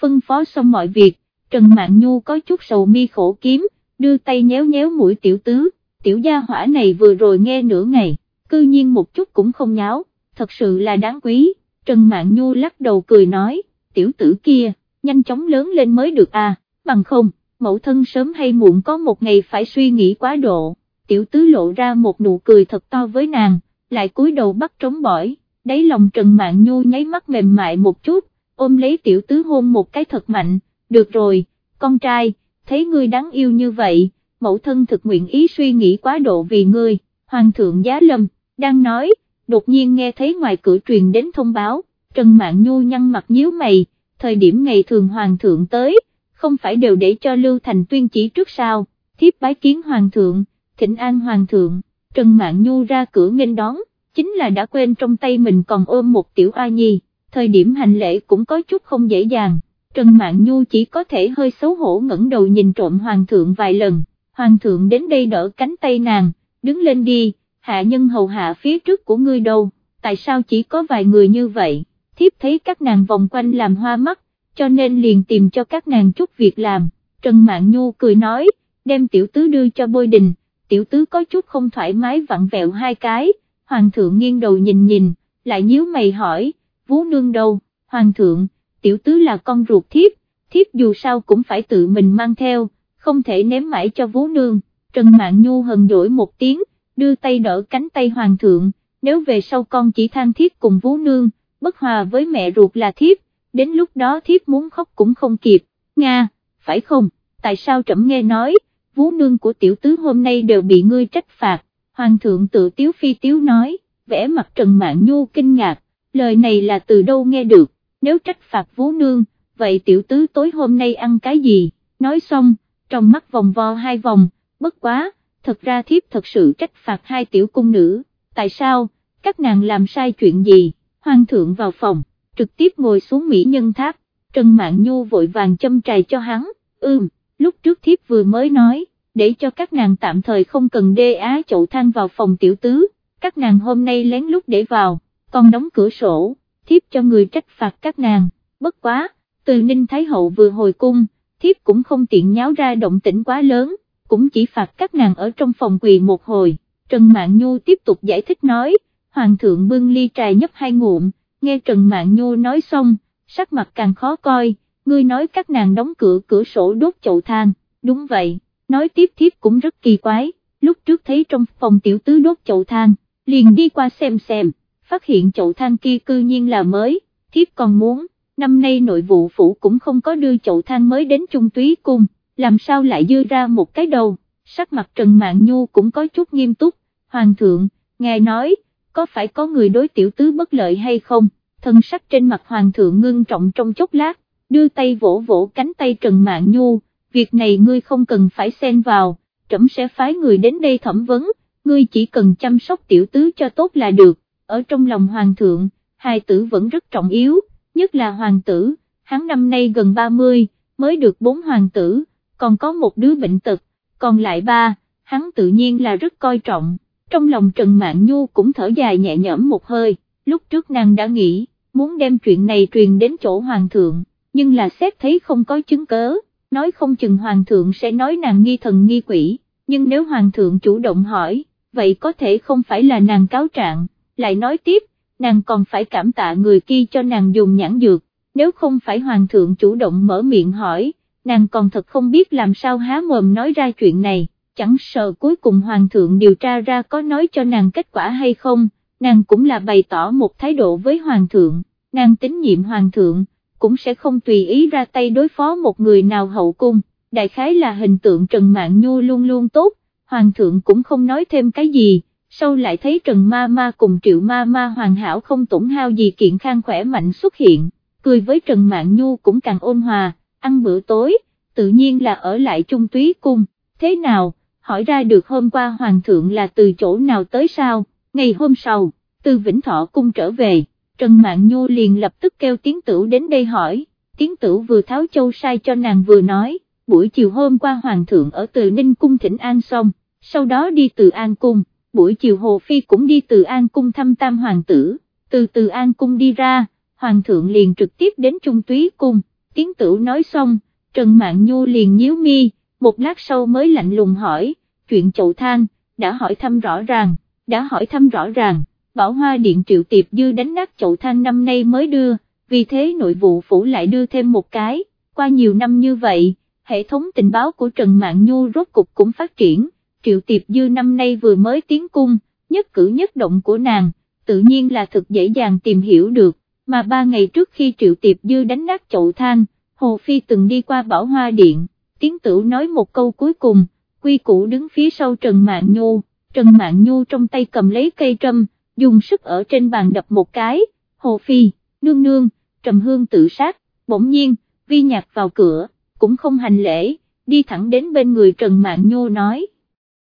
phân phó xong mọi việc, Trần Mạn Nhu có chút sầu mi khổ kiếm, đưa tay nhéo nhéo mũi tiểu tứ, tiểu gia hỏa này vừa rồi nghe nửa ngày, cư nhiên một chút cũng không nháo, thật sự là đáng quý, Trần Mạn Nhu lắc đầu cười nói, tiểu tử kia, nhanh chóng lớn lên mới được à, bằng không, mẫu thân sớm hay muộn có một ngày phải suy nghĩ quá độ, tiểu tứ lộ ra một nụ cười thật to với nàng, lại cúi đầu bắt trống bỏi, đáy lòng Trần Mạn Nhu nháy mắt mềm mại một chút, ôm lấy tiểu tứ hôn một cái thật mạnh, được rồi, con trai, thấy ngươi đáng yêu như vậy, mẫu thân thực nguyện ý suy nghĩ quá độ vì ngươi, hoàng thượng giá lâm, đang nói, đột nhiên nghe thấy ngoài cửa truyền đến thông báo, Trần Mạn Nhu nhăn mặt nhíu mày, thời điểm ngày thường hoàng thượng tới, không phải đều để cho Lưu Thành tuyên chỉ trước sao, thiếp bái kiến hoàng thượng, thịnh an hoàng thượng, Trần Mạn Nhu ra cửa nghênh đón, chính là đã quên trong tay mình còn ôm một tiểu a nhi, thời điểm hành lễ cũng có chút không dễ dàng, Trần Mạn Nhu chỉ có thể hơi xấu hổ ngẩng đầu nhìn trộm hoàng thượng vài lần, hoàng thượng đến đây đỡ cánh tay nàng, đứng lên đi, hạ nhân hầu hạ phía trước của ngươi đâu, tại sao chỉ có vài người như vậy, thiếp thấy các nàng vòng quanh làm hoa mắt, cho nên liền tìm cho các nàng chút việc làm, Trần Mạn Nhu cười nói, đem tiểu tứ đưa cho bôi đình, tiểu tứ có chút không thoải mái vặn vẹo hai cái, hoàng thượng nghiêng đầu nhìn nhìn, lại nhíu mày hỏi, vú nương đâu, hoàng thượng, tiểu tứ là con ruột thiếp, thiếp dù sao cũng phải tự mình mang theo, không thể ném mãi cho vú nương, Trần Mạn Nhu hờn dỗi một tiếng, đưa tay đỡ cánh tay hoàng thượng, nếu về sau con chỉ than thiết cùng vú nương, bất hòa với mẹ ruột là thiếp, đến lúc đó thiếp muốn khóc cũng không kịp, Nga, phải không, tại sao trẫm nghe nói, vú nương của tiểu tứ hôm nay đều bị ngươi trách phạt, hoàng thượng tự tiếu phi tiếu nói, vẻ mặt Trần Mạn Nhu kinh ngạc, lời này là từ đâu nghe được, nếu trách phạt vú nương, vậy tiểu tứ tối hôm nay ăn cái gì, nói xong, trong mắt vòng vo hai vòng, bất quá, thật ra thiếp thật sự trách phạt hai tiểu cung nữ, tại sao, các nàng làm sai chuyện gì, hoàng thượng vào phòng, trực tiếp ngồi xuống mỹ nhân tháp, Trần Mạn Nhu vội vàng châm trài cho hắn, ưm, lúc trước thiếp vừa mới nói, để cho các nàng tạm thời không cần đê á chậu than vào phòng tiểu tứ, các nàng hôm nay lén lút để vào, còn đóng cửa sổ, thiếp cho người trách phạt các nàng, bất quá, từ Ninh Thái Hậu vừa hồi cung, thiếp cũng không tiện nháo ra động tĩnh quá lớn, cũng chỉ phạt các nàng ở trong phòng quỳ một hồi, Trần mạng Nhu tiếp tục giải thích nói, Hoàng thượng bưng ly trà nhấp hai ngụm, nghe Trần mạng Nhu nói xong, sắc mặt càng khó coi, ngươi nói các nàng đóng cửa cửa sổ đốt chậu than, đúng vậy, nói tiếp thiếp cũng rất kỳ quái, lúc trước thấy trong phòng tiểu tứ đốt chậu than, liền đi qua xem xem, phát hiện chậu than kia cư nhiên là mới, thiếp còn muốn, năm nay nội vụ phủ cũng không có đưa chậu than mới đến trung túy cung, làm sao lại dư ra một cái đầu, sắc mặt Trần Mạn Nhu cũng có chút nghiêm túc, Hoàng thượng, ngài nói, có phải có người đối tiểu tứ bất lợi hay không, thân sắc trên mặt Hoàng thượng ngưng trọng trong chốc lát, đưa tay vỗ vỗ cánh tay Trần Mạn Nhu, việc này ngươi không cần phải xen vào, trẫm sẽ phái người đến đây thẩm vấn, ngươi chỉ cần chăm sóc tiểu tứ cho tốt là được, ở trong lòng hoàng thượng, hài tử vẫn rất trọng yếu, nhất là hoàng tử, hắn năm nay gần 30, mới được bốn hoàng tử, còn có một đứa bệnh tật, còn lại ba, hắn tự nhiên là rất coi trọng, trong lòng Trần Mạn Nhu cũng thở dài nhẹ nhõm một hơi, lúc trước nàng đã nghĩ, muốn đem chuyện này truyền đến chỗ hoàng thượng, nhưng là xét thấy không có chứng cớ, nói không chừng hoàng thượng sẽ nói nàng nghi thần nghi quỷ, nhưng nếu hoàng thượng chủ động hỏi, vậy có thể không phải là nàng cáo trạng, lại nói tiếp, nàng còn phải cảm tạ người kia cho nàng dùng nhãn dược, nếu không phải hoàng thượng chủ động mở miệng hỏi, nàng còn thật không biết làm sao há mồm nói ra chuyện này, chẳng sợ cuối cùng hoàng thượng điều tra ra có nói cho nàng kết quả hay không, nàng cũng là bày tỏ một thái độ với hoàng thượng, nàng tín nhiệm hoàng thượng, cũng sẽ không tùy ý ra tay đối phó một người nào hậu cung, đại khái là hình tượng Trần mạng Nhu luôn luôn tốt, hoàng thượng cũng không nói thêm cái gì, sau lại thấy Trần Ma Ma cùng Triệu Ma Ma hoàn hảo không tổn hao gì kiện khang khỏe mạnh xuất hiện, cười với Trần Mạn Nhu cũng càng ôn hòa, ăn bữa tối, tự nhiên là ở lại trung túy cung, thế nào, hỏi ra được hôm qua hoàng thượng là từ chỗ nào tới sao, ngày hôm sau, từ Vĩnh Thọ cung trở về. Trần Mạn Nhu liền lập tức kêu tiến tử đến đây hỏi, tiến tử vừa tháo châu sai cho nàng vừa nói, buổi chiều hôm qua Hoàng thượng ở từ Ninh Cung thỉnh An xong, sau đó đi từ An Cung, buổi chiều Hồ Phi cũng đi từ An Cung thăm tam Hoàng tử, từ từ An Cung đi ra, Hoàng thượng liền trực tiếp đến Trung Túy Cung, tiếng tử nói xong, Trần Mạn Nhu liền nhíu mi, một lát sau mới lạnh lùng hỏi, chuyện chậu than, đã hỏi thăm rõ ràng, đã hỏi thăm rõ ràng bảo hoa điện triệu tiệp dư đánh nát chậu than năm nay mới đưa, vì thế nội vụ phủ lại đưa thêm một cái, qua nhiều năm như vậy, hệ thống tình báo của Trần Mạn Nhu rốt cục cũng phát triển, triệu tiệp dư năm nay vừa mới tiến cung, nhất cử nhất động của nàng, tự nhiên là thực dễ dàng tìm hiểu được, mà ba ngày trước khi triệu tiệp dư đánh nát chậu than, Hồ Phi từng đi qua bảo hoa điện, tiến tử nói một câu cuối cùng, quy củ đứng phía sau Trần Mạn Nhu, Trần Mạn Nhu trong tay cầm lấy cây trâm, dùng sức ở trên bàn đập một cái, Hồ Phi, nương nương, trầm hương tự sát, bỗng nhiên, vi nhạc vào cửa, cũng không hành lễ, đi thẳng đến bên người Trần Mạn Nhu nói,